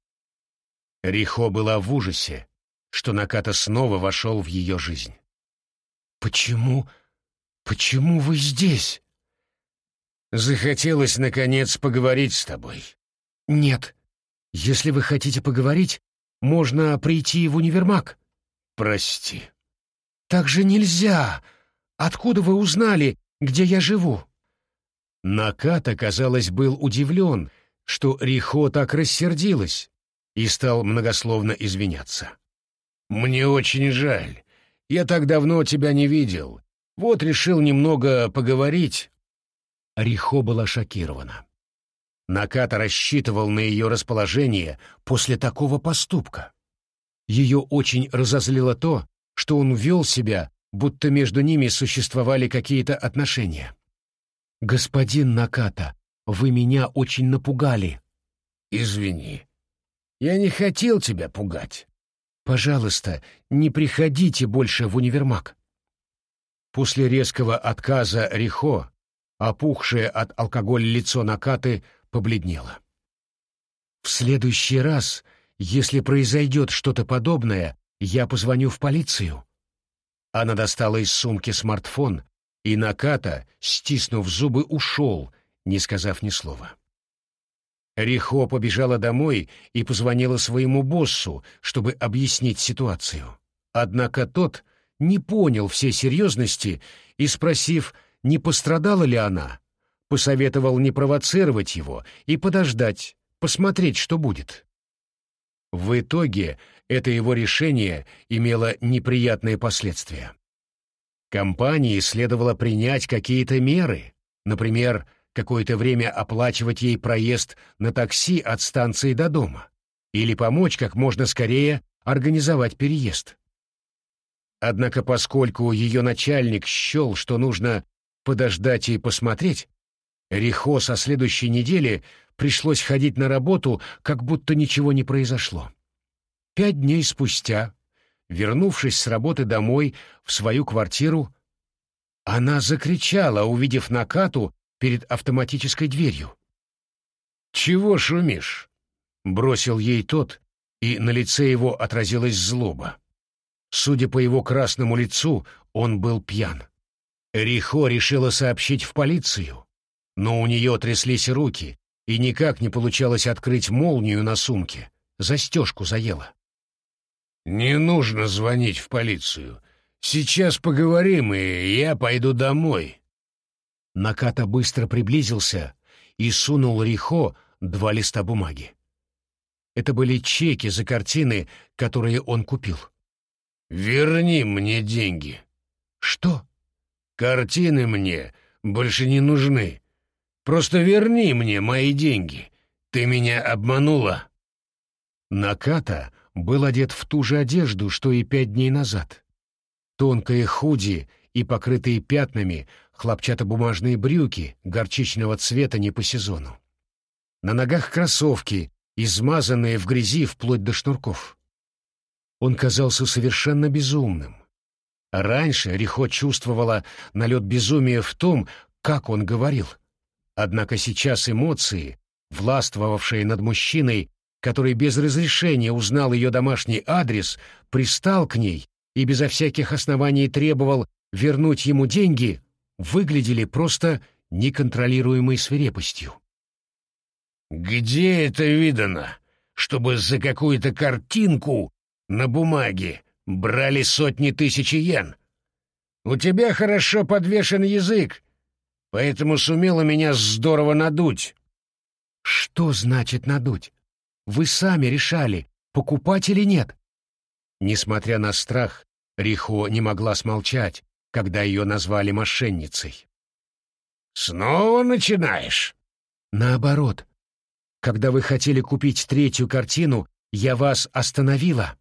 Рихо была в ужасе, что Наката снова вошел в ее жизнь. «Почему? Почему вы здесь?» «Захотелось, наконец, поговорить с тобой». «Нет. Если вы хотите поговорить, можно прийти в универмаг». «Прости». «Так же нельзя! Откуда вы узнали, где я живу?» Наката, казалось, был удивлен, что Рихо так рассердилась, и стал многословно извиняться. «Мне очень жаль. Я так давно тебя не видел. Вот решил немного поговорить». Рихо была шокирована. Наката рассчитывал на ее расположение после такого поступка. Ее очень разозлило то, что он вел себя, будто между ними существовали какие-то отношения. «Господин Наката, вы меня очень напугали». «Извини, я не хотел тебя пугать. Пожалуйста, не приходите больше в универмаг». После резкого отказа Рихо, опухшее от алкоголя лицо Накаты побледнело. «В следующий раз, если произойдет что-то подобное, я позвоню в полицию». Она достала из сумки смартфон, и Наката, стиснув зубы, ушел, не сказав ни слова. Рихо побежала домой и позвонила своему боссу, чтобы объяснить ситуацию. Однако тот не понял всей серьезности и, спросив, не пострадала ли она, посоветовал не провоцировать его и подождать, посмотреть, что будет. В итоге это его решение имело неприятные последствия. Компании следовало принять какие-то меры, например, какое-то время оплачивать ей проезд на такси от станции до дома или помочь как можно скорее организовать переезд. Однако поскольку ее начальник счел, что нужно подождать и посмотреть, Рихо со следующей недели пришлось ходить на работу, как будто ничего не произошло. Пять дней спустя, вернувшись с работы домой в свою квартиру, она закричала, увидев Накату перед автоматической дверью. «Чего шумишь?» — бросил ей тот, и на лице его отразилась злоба. Судя по его красному лицу, он был пьян. Рихо решила сообщить в полицию, но у нее тряслись руки, и никак не получалось открыть молнию на сумке. Застежку заела. «Не нужно звонить в полицию. Сейчас поговорим, и я пойду домой», Наката быстро приблизился и сунул Рихо два листа бумаги. Это были чеки за картины, которые он купил. «Верни мне деньги». «Что?» «Картины мне больше не нужны. Просто верни мне мои деньги. Ты меня обманула». Наката был одет в ту же одежду, что и пять дней назад. Тонкое худи и покрытые пятнами хлопчатобумажные брюки горчичного цвета не по сезону. На ногах кроссовки, измазанные в грязи вплоть до шнурков. Он казался совершенно безумным. Раньше Рихо чувствовала налет безумия в том, как он говорил. Однако сейчас эмоции, властвовавшие над мужчиной, который без разрешения узнал ее домашний адрес, пристал к ней и безо всяких оснований требовал вернуть ему деньги, выглядели просто неконтролируемой свирепостью. «Где это видано, чтобы за какую-то картинку на бумаге брали сотни тысяч йен? У тебя хорошо подвешен язык, поэтому сумела меня здорово надуть». «Что значит надуть? Вы сами решали, покупать или нет?» Несмотря на страх, Рихо не могла смолчать, когда ее назвали мошенницей. «Снова начинаешь?» «Наоборот. Когда вы хотели купить третью картину, я вас остановила».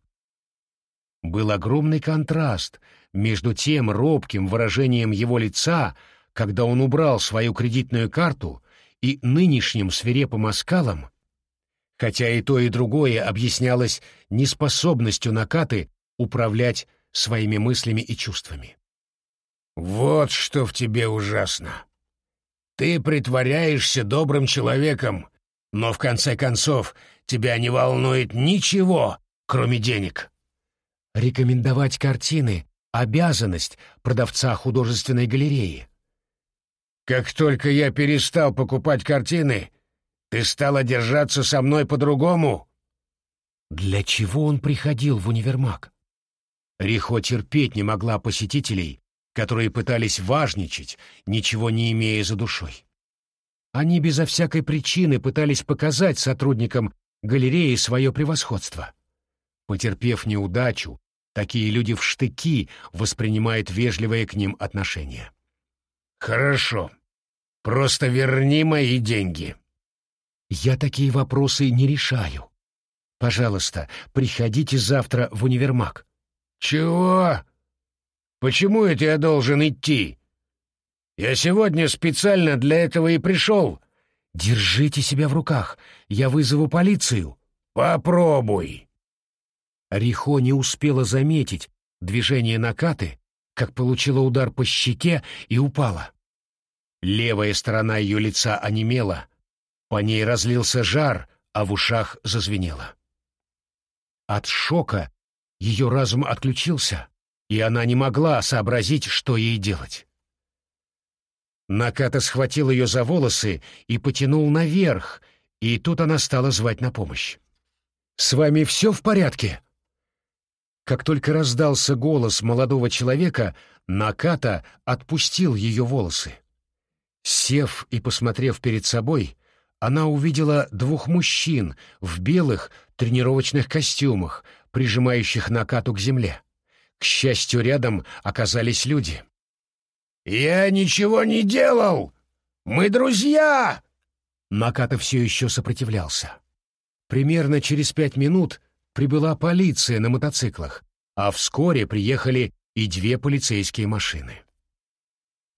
Был огромный контраст между тем робким выражением его лица, когда он убрал свою кредитную карту, и нынешним свирепым оскалом, хотя и то, и другое объяснялось неспособностью Накаты управлять своими мыслями и чувствами. «Вот что в тебе ужасно. Ты притворяешься добрым человеком, но в конце концов тебя не волнует ничего, кроме денег». «Рекомендовать картины — обязанность продавца художественной галереи». «Как только я перестал покупать картины, ты стала держаться со мной по-другому?» Для чего он приходил в универмаг? Рихо терпеть не могла посетителей, которые пытались важничать, ничего не имея за душой. Они безо всякой причины пытались показать сотрудникам галереи свое превосходство. Потерпев неудачу, такие люди в штыки воспринимают вежливое к ним отношение. «Хорошо. Просто верни мои деньги». «Я такие вопросы не решаю. Пожалуйста, приходите завтра в универмаг». «Чего?» Почему это я должен идти? Я сегодня специально для этого и пришел. Держите себя в руках, я вызову полицию. Попробуй. Рихо не успела заметить движение Накаты, как получила удар по щеке и упала. Левая сторона ее лица онемела, по ней разлился жар, а в ушах зазвенело. От шока ее разум отключился, и она не могла сообразить, что ей делать. Наката схватил ее за волосы и потянул наверх, и тут она стала звать на помощь. «С вами все в порядке?» Как только раздался голос молодого человека, Наката отпустил ее волосы. Сев и посмотрев перед собой, она увидела двух мужчин в белых тренировочных костюмах, прижимающих Накату к земле. К счастью, рядом оказались люди. «Я ничего не делал! Мы друзья!» Наката все еще сопротивлялся. Примерно через пять минут прибыла полиция на мотоциклах, а вскоре приехали и две полицейские машины.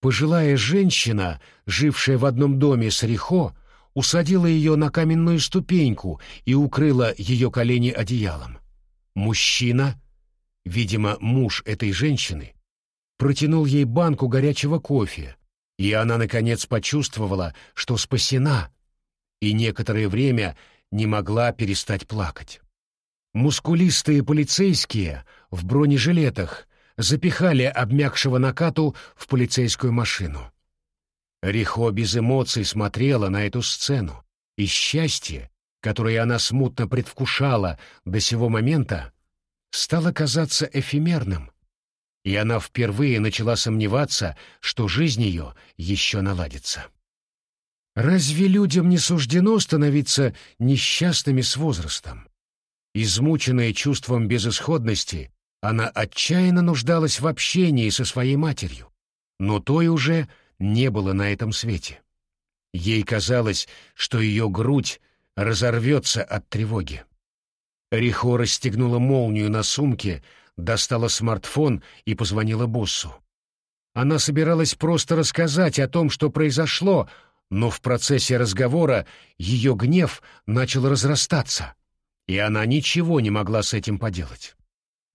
Пожилая женщина, жившая в одном доме с Рихо, усадила ее на каменную ступеньку и укрыла ее колени одеялом. Мужчина, видимо, муж этой женщины, протянул ей банку горячего кофе, и она, наконец, почувствовала, что спасена, и некоторое время не могла перестать плакать. Мускулистые полицейские в бронежилетах запихали обмякшего Накату в полицейскую машину. Рихо без эмоций смотрела на эту сцену, и счастье, которое она смутно предвкушала до сего момента, стало казаться эфемерным, и она впервые начала сомневаться, что жизнь ее еще наладится. Разве людям не суждено становиться несчастными с возрастом? Измученная чувством безысходности, она отчаянно нуждалась в общении со своей матерью, но той уже не было на этом свете. Ей казалось, что ее грудь разорвется от тревоги. Рихо расстегнула молнию на сумке, достала смартфон и позвонила боссу. Она собиралась просто рассказать о том, что произошло, но в процессе разговора ее гнев начал разрастаться, и она ничего не могла с этим поделать.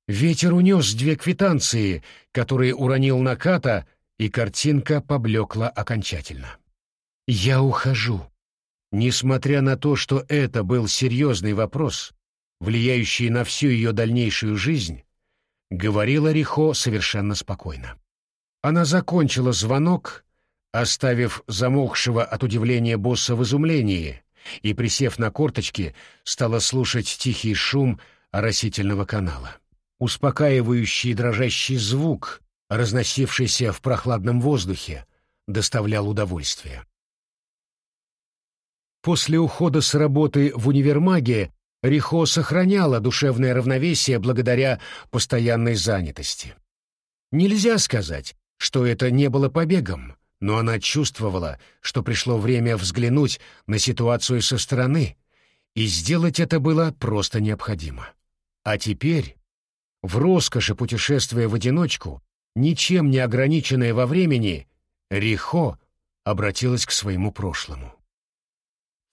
Ветер унес две квитанции, которые уронил Наката, и картинка поблекла окончательно. «Я ухожу». Несмотря на то, что это был серьезный вопрос, влияющий на всю ее дальнейшую жизнь, говорила Рихо совершенно спокойно. Она закончила звонок, оставив замолкшего от удивления босса в изумлении, и, присев на корточки, стала слушать тихий шум оросительного канала. Успокаивающий дрожащий звук, разносившийся в прохладном воздухе, доставлял удовольствие. После ухода с работы в универмаге Рихо сохраняла душевное равновесие благодаря постоянной занятости. Нельзя сказать, что это не было побегом, но она чувствовала, что пришло время взглянуть на ситуацию со стороны, и сделать это было просто необходимо. А теперь, в роскоши путешествия в одиночку, ничем не ограниченная во времени, Рихо обратилась к своему прошлому.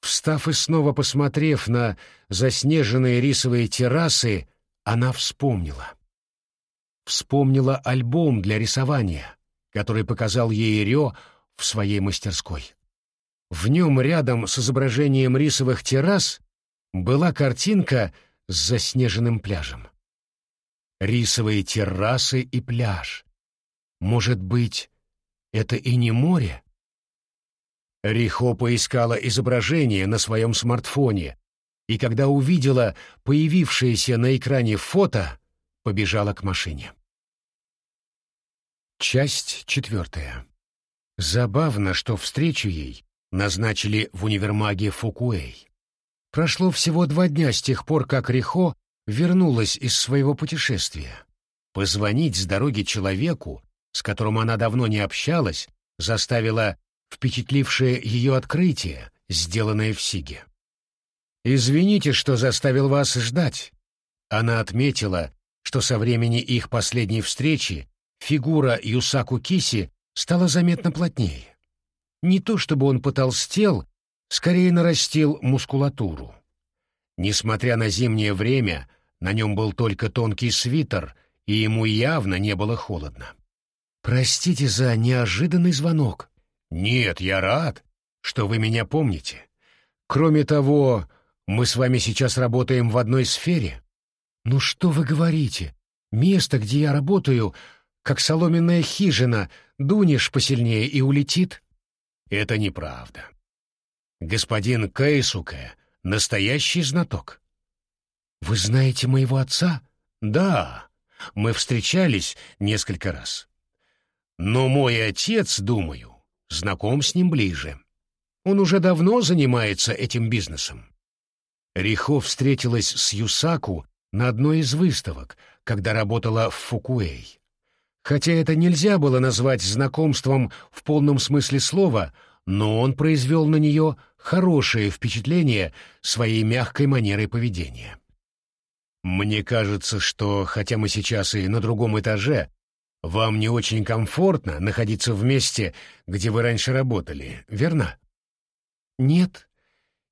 Встав и снова посмотрев на заснеженные рисовые террасы, она вспомнила. Вспомнила альбом для рисования, который показал ей Рё в своей мастерской. В нем рядом с изображением рисовых террас была картинка с заснеженным пляжем. Рисовые террасы и пляж. Может быть, это и не море? Рихо поискала изображение на своем смартфоне, и когда увидела появившееся на экране фото, побежала к машине. Часть четвертая. Забавно, что встречу ей назначили в универмаге Фукуэй. Прошло всего два дня с тех пор, как Рихо вернулась из своего путешествия. Позвонить с дороги человеку, с которым она давно не общалась, заставило впечатлившее ее открытие, сделанное в Сиге. «Извините, что заставил вас ждать». Она отметила, что со времени их последней встречи фигура Юсаку Киси стала заметно плотнее. Не то чтобы он потолстел, скорее нарастил мускулатуру. Несмотря на зимнее время, на нем был только тонкий свитер, и ему явно не было холодно. Простите за неожиданный звонок. Нет, я рад, что вы меня помните. Кроме того, мы с вами сейчас работаем в одной сфере. Ну что вы говорите? Место, где я работаю, как соломенная хижина, дунешь посильнее и улетит. Это неправда. Господин Кейсуке — настоящий знаток. Вы знаете моего отца? Да, мы встречались несколько раз. Но мой отец, думаю, знаком с ним ближе. Он уже давно занимается этим бизнесом. Рихо встретилась с Юсаку на одной из выставок, когда работала в Фукуэй. Хотя это нельзя было назвать знакомством в полном смысле слова, но он произвел на нее хорошее впечатление своей мягкой манерой поведения. «Мне кажется, что, хотя мы сейчас и на другом этаже, вам не очень комфортно находиться в месте, где вы раньше работали, верно?» «Нет.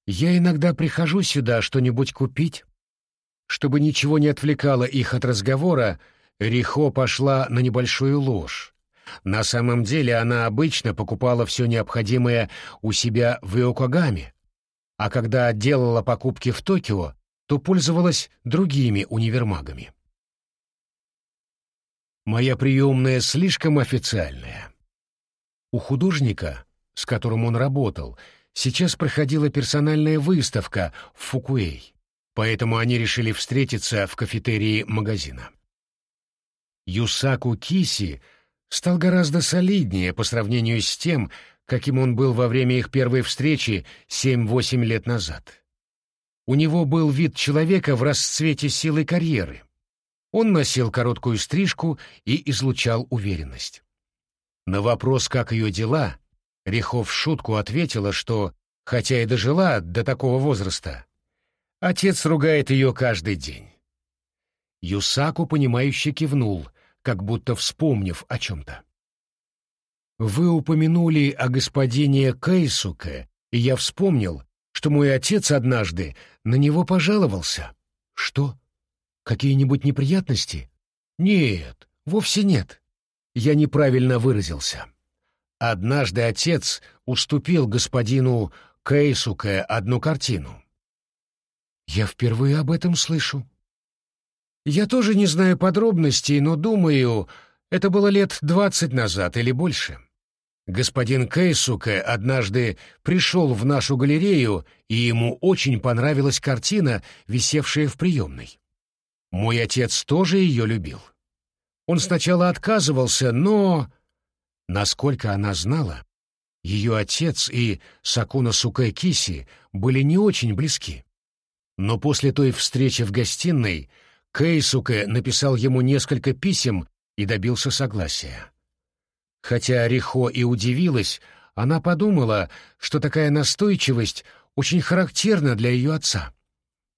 Я иногда прихожу сюда что-нибудь купить». Чтобы ничего не отвлекало их от разговора, Рихо пошла на небольшую ложь. На самом деле она обычно покупала все необходимое у себя в Иокогаме, а когда делала покупки в Токио, то пользовалась другими универмагами. Моя приемная слишком официальная. У художника, с которым он работал, сейчас проходила персональная выставка в Фукуэй, поэтому они решили встретиться в кафетерии магазина. Юсаку Киси стал гораздо солиднее по сравнению с тем, каким он был во время их первой встречи 7-8 лет назад. У него был вид человека в расцвете силы карьеры. Он носил короткую стрижку и излучал уверенность. На вопрос, как ее дела, Рихов в шутку ответила, что, хотя и дожила до такого возраста, отец ругает ее каждый день. Юсаку, понимающе кивнул, как будто вспомнив о чем-то. «Вы упомянули о господине Кейсуке, и я вспомнил, что мой отец однажды на него пожаловался. Что? Какие-нибудь неприятности? Нет, вовсе нет. Я неправильно выразился. Однажды отец уступил господину Кейсуке одну картину. Я впервые об этом слышу. Я тоже не знаю подробностей, но думаю, это было лет двадцать назад или больше. Господин Кейсуке однажды пришел в нашу галерею, и ему очень понравилась картина, висевшая в приемной. Мой отец тоже ее любил. Он сначала отказывался, но... Насколько она знала, ее отец и Сакуна Сукэ Киси были не очень близки. Но после той встречи в гостиной Кейсуке написал ему несколько писем и добился согласия. Хотя Рихо и удивилась, она подумала, что такая настойчивость очень характерна для ее отца.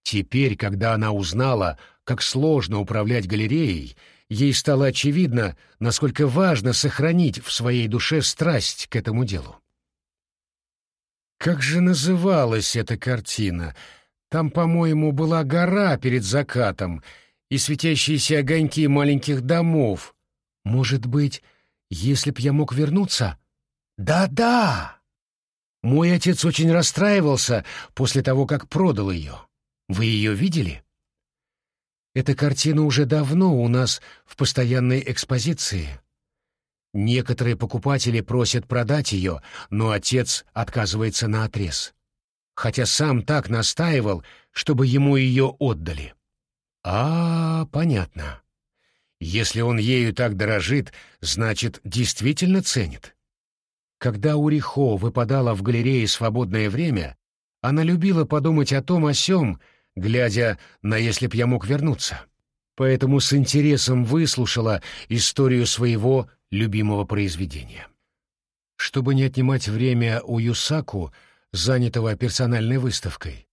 Теперь, когда она узнала, как сложно управлять галереей, ей стало очевидно, насколько важно сохранить в своей душе страсть к этому делу. Как же называлась эта картина? Там, по-моему, была гора перед закатом — и светящиеся огоньки маленьких домов. Может быть, если б я мог вернуться? Да-да! Мой отец очень расстраивался после того, как продал ее. Вы ее видели? Эта картина уже давно у нас в постоянной экспозиции. Некоторые покупатели просят продать ее, но отец отказывается на отрез. Хотя сам так настаивал, чтобы ему ее отдали. А, понятно. Если он ею так дорожит, значит, действительно ценит. Когда у Рихо выпадало в галерее свободное время, она любила подумать о том о сём, глядя на «если б я мог вернуться». Поэтому с интересом выслушала историю своего любимого произведения. Чтобы не отнимать время у Юсаку, занятого персональной выставкой,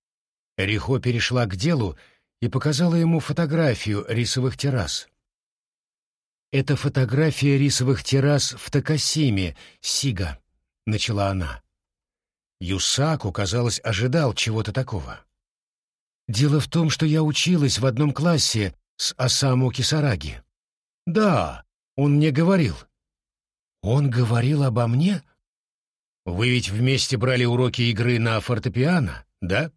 Рихо перешла к делу и показала ему фотографию рисовых террас. «Это фотография рисовых террас в Такасиме, Сига», — начала она. Юсаку, казалось, ожидал чего-то такого. «Дело в том, что я училась в одном классе с Осаму Кисараги». «Да, он мне говорил». Он говорил обо мне? Вы ведь вместе брали уроки игры на фортепиано, да?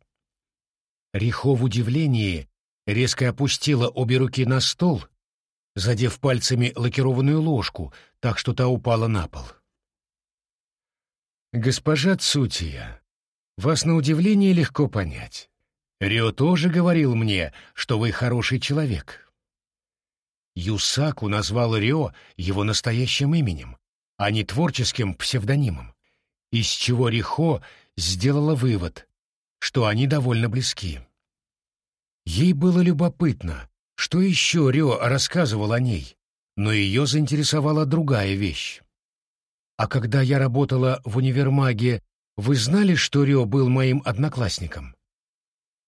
Рихо в удивлении резко опустила обе руки на стол, задев пальцами лакированную ложку, так что та упала на пол. «Госпожа Цутия, вас на удивление легко понять. Рио тоже говорил мне, что вы хороший человек». Юсаку назвал Рио его настоящим именем, а не творческим псевдонимом, из чего Рихо сделала вывод, что они довольно близки. Ей было любопытно, что еще Рё рассказывал о ней, но ее заинтересовала другая вещь. «А когда я работала в универмаге, вы знали, что Рё был моим одноклассником?»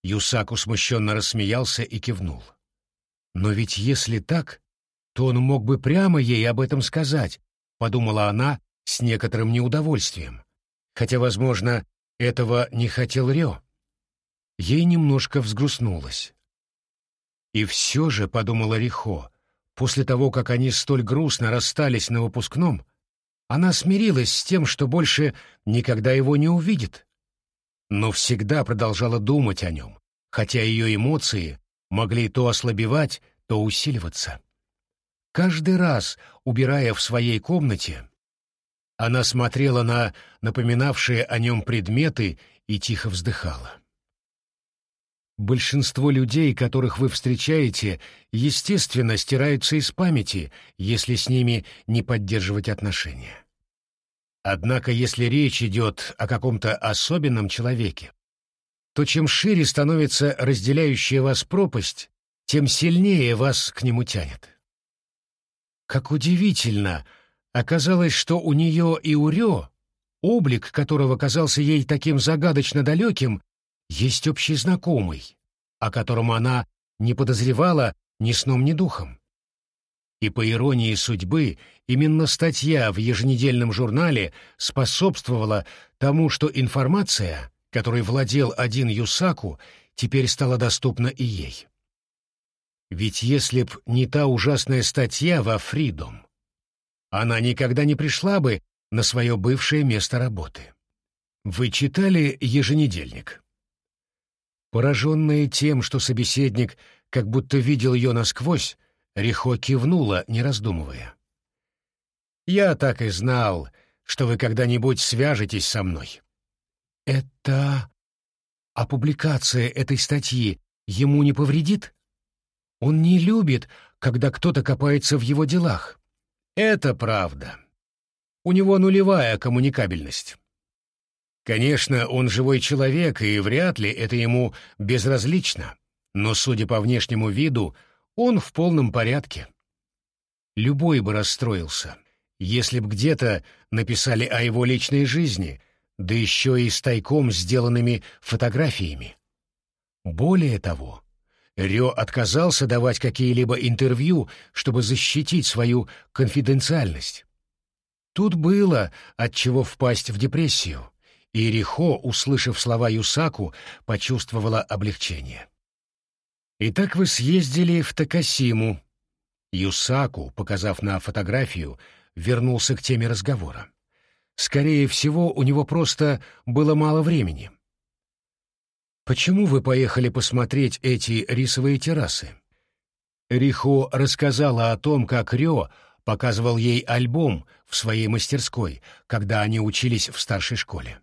Юсаку смущенно рассмеялся и кивнул. «Но ведь если так, то он мог бы прямо ей об этом сказать», — подумала она с некоторым неудовольствием. Хотя, возможно, этого не хотел Рё. Ей немножко взгрустнулось. И все же, — подумала Рихо, — после того, как они столь грустно расстались на выпускном, она смирилась с тем, что больше никогда его не увидит. Но всегда продолжала думать о нем, хотя ее эмоции могли то ослабевать, то усиливаться. Каждый раз, убирая в своей комнате, она смотрела на напоминавшие о нем предметы и тихо вздыхала. Большинство людей, которых вы встречаете, естественно, стираются из памяти, если с ними не поддерживать отношения. Однако, если речь идет о каком-то особенном человеке, то чем шире становится разделяющая вас пропасть, тем сильнее вас к нему тянет. Как удивительно, оказалось, что у нее и у Рё, облик которого казался ей таким загадочно далеким, есть общий знакомый, о котором она не подозревала ни сном, ни духом. И по иронии судьбы, именно статья в еженедельном журнале способствовала тому, что информация, которой владел один Юсаку, теперь стала доступна и ей. Ведь если б не та ужасная статья во Фридом, она никогда не пришла бы на свое бывшее место работы. Вы читали еженедельник? Пораженная тем, что собеседник как будто видел ее насквозь, Рихо кивнула, не раздумывая. «Я так и знал, что вы когда-нибудь свяжетесь со мной». «Это... А публикация этой статьи ему не повредит? Он не любит, когда кто-то копается в его делах». «Это правда. У него нулевая коммуникабельность. Конечно, он живой человек, и вряд ли это ему безразлично, но, судя по внешнему виду, он в полном порядке. Любой бы расстроился, если б где-то написали о его личной жизни, да еще и с тайком сделанными фотографиями. Более того, Рё отказался давать какие-либо интервью, чтобы защитить свою конфиденциальность. Тут было от чего впасть в депрессию и Рихо, услышав слова Юсаку, почувствовала облегчение. «Итак вы съездили в Такасиму». Юсаку, показав на фотографию, вернулся к теме разговора. Скорее всего, у него просто было мало времени. «Почему вы поехали посмотреть эти рисовые террасы?» Рихо рассказала о том, как Рё показывал ей альбом в своей мастерской, когда они учились в старшей школе.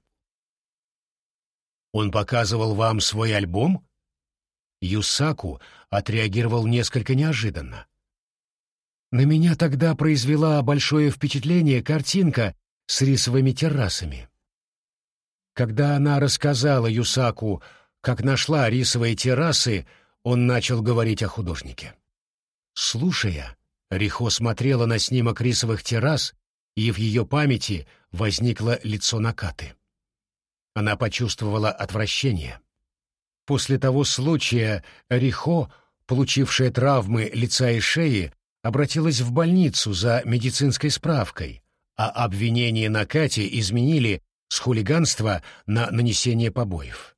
Он показывал вам свой альбом? Юсаку отреагировал несколько неожиданно. На меня тогда произвела большое впечатление картинка с рисовыми террасами. Когда она рассказала Юсаку, как нашла рисовые террасы, он начал говорить о художнике. Слушая, Рихо смотрела на снимок рисовых террас, и в ее памяти возникло лицо Накаты. Она почувствовала отвращение. После того случая Рихо, получившая травмы лица и шеи, обратилась в больницу за медицинской справкой, а обвинения на Кате изменили с хулиганства на нанесение побоев.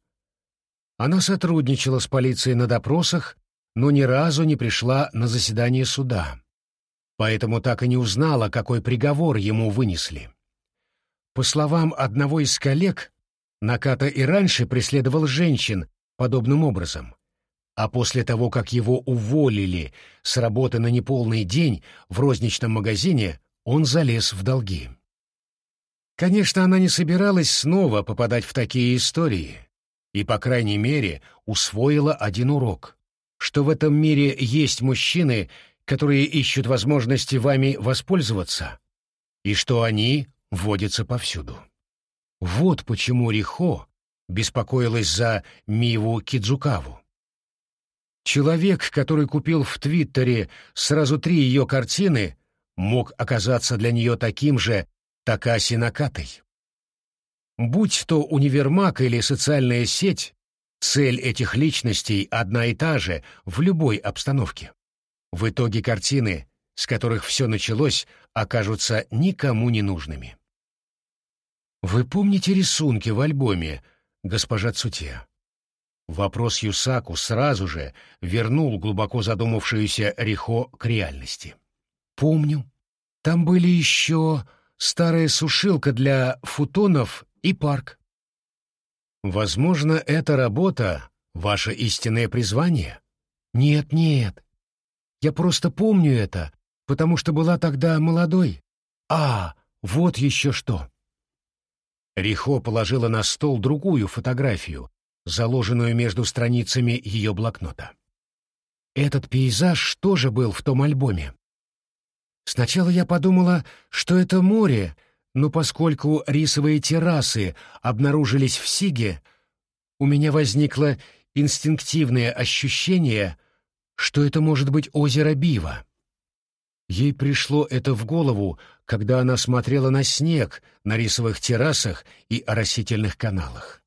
Она сотрудничала с полицией на допросах, но ни разу не пришла на заседание суда. поэтому так и не узнала, какой приговор ему вынесли. По словам одного из коллег, Наката и раньше преследовал женщин подобным образом, а после того, как его уволили с работы на неполный день в розничном магазине, он залез в долги. Конечно, она не собиралась снова попадать в такие истории, и, по крайней мере, усвоила один урок, что в этом мире есть мужчины, которые ищут возможности вами воспользоваться, и что они водятся повсюду. Вот почему Рихо беспокоилась за Миву Кидзукаву. Человек, который купил в Твиттере сразу три ее картины, мог оказаться для нее таким же Такаси Накатой. Будь то универмаг или социальная сеть, цель этих личностей одна и та же в любой обстановке. В итоге картины, с которых все началось, окажутся никому не нужными. «Вы помните рисунки в альбоме, госпожа Цутья?» Вопрос Юсаку сразу же вернул глубоко задумавшуюся Рихо к реальности. «Помню. Там были еще старая сушилка для футонов и парк. Возможно, эта работа — ваше истинное призвание? Нет, нет. Я просто помню это, потому что была тогда молодой. А, вот еще что. Рихо положила на стол другую фотографию, заложенную между страницами ее блокнота. Этот пейзаж тоже был в том альбоме. Сначала я подумала, что это море, но поскольку рисовые террасы обнаружились в Сиге, у меня возникло инстинктивное ощущение, что это может быть озеро Бива. Ей пришло это в голову, когда она смотрела на снег на рисовых террасах и оросительных каналах.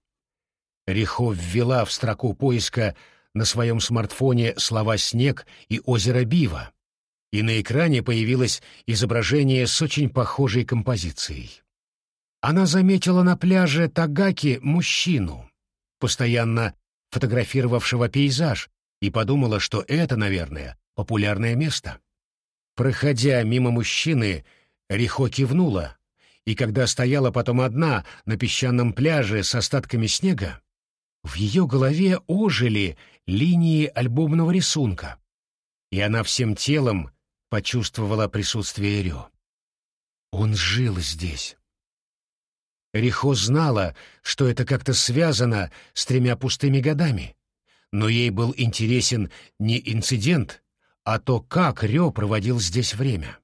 Рихо ввела в строку поиска на своем смартфоне слова «снег» и «озеро Бива», и на экране появилось изображение с очень похожей композицией. Она заметила на пляже Тагаки мужчину, постоянно фотографировавшего пейзаж, и подумала, что это, наверное, популярное место. Проходя мимо мужчины, Рихо кивнула, и когда стояла потом одна на песчаном пляже с остатками снега, в ее голове ожили линии альбомного рисунка, и она всем телом почувствовала присутствие Рё. Он жил здесь. Рихо знала, что это как-то связано с тремя пустыми годами, но ей был интересен не инцидент, а то, как Рё проводил здесь время.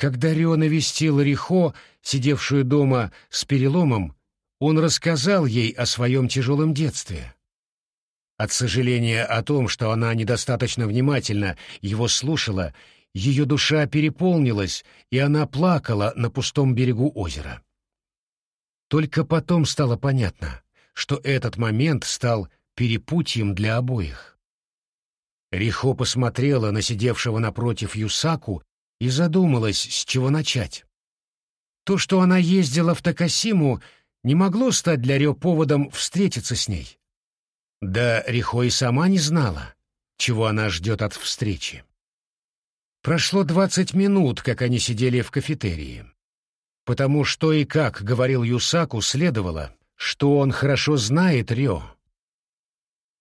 Когда Рё навестил Рихо, сидевшую дома с переломом, он рассказал ей о своем тяжелом детстве, от сожаления о том, что она недостаточно внимательно его слушала, ее душа переполнилась, и она плакала на пустом берегу озера. Только потом стало понятно, что этот момент стал перепутьем для обоих. Рихо посмотрела на сидевшего напротив Юсаку и задумалась, с чего начать. То, что она ездила в Такасиму, не могло стать для Рё поводом встретиться с ней. Да Рихо и сама не знала, чего она ждет от встречи. Прошло двадцать минут, как они сидели в кафетерии. Потому что и как говорил Юсаку, следовало, что он хорошо знает Рё.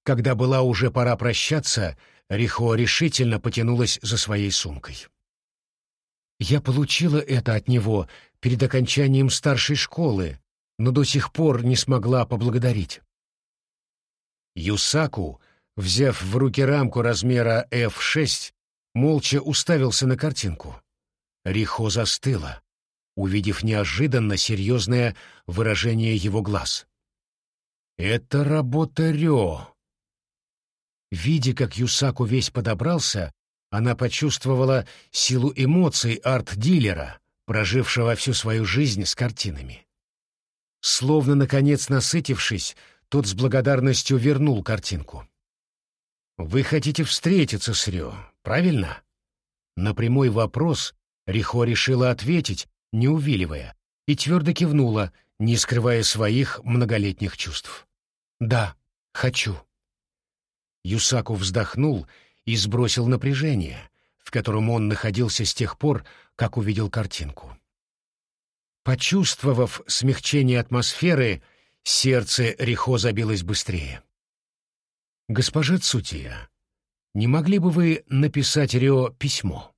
Когда была уже пора прощаться, Рихо решительно потянулась за своей сумкой. «Я получила это от него перед окончанием старшей школы, но до сих пор не смогла поблагодарить. Юсаку, взяв в руки рамку размера F6, молча уставился на картинку. Рихо застыла, увидев неожиданно серьезное выражение его глаз. «Это работа Рё!» Видя, как Юсаку весь подобрался, она почувствовала силу эмоций арт-дилера, прожившего всю свою жизнь с картинами. Словно, наконец насытившись, тот с благодарностью вернул картинку. «Вы хотите встретиться с Рё, правильно?» На прямой вопрос Рихо решила ответить, не увиливая, и твердо кивнула, не скрывая своих многолетних чувств. «Да, хочу». Юсаку вздохнул и сбросил напряжение, в котором он находился с тех пор, как увидел картинку. Почувствовав смягчение атмосферы, сердце Рихо забилось быстрее. «Госпожа Цутия, не могли бы вы написать Рио письмо?»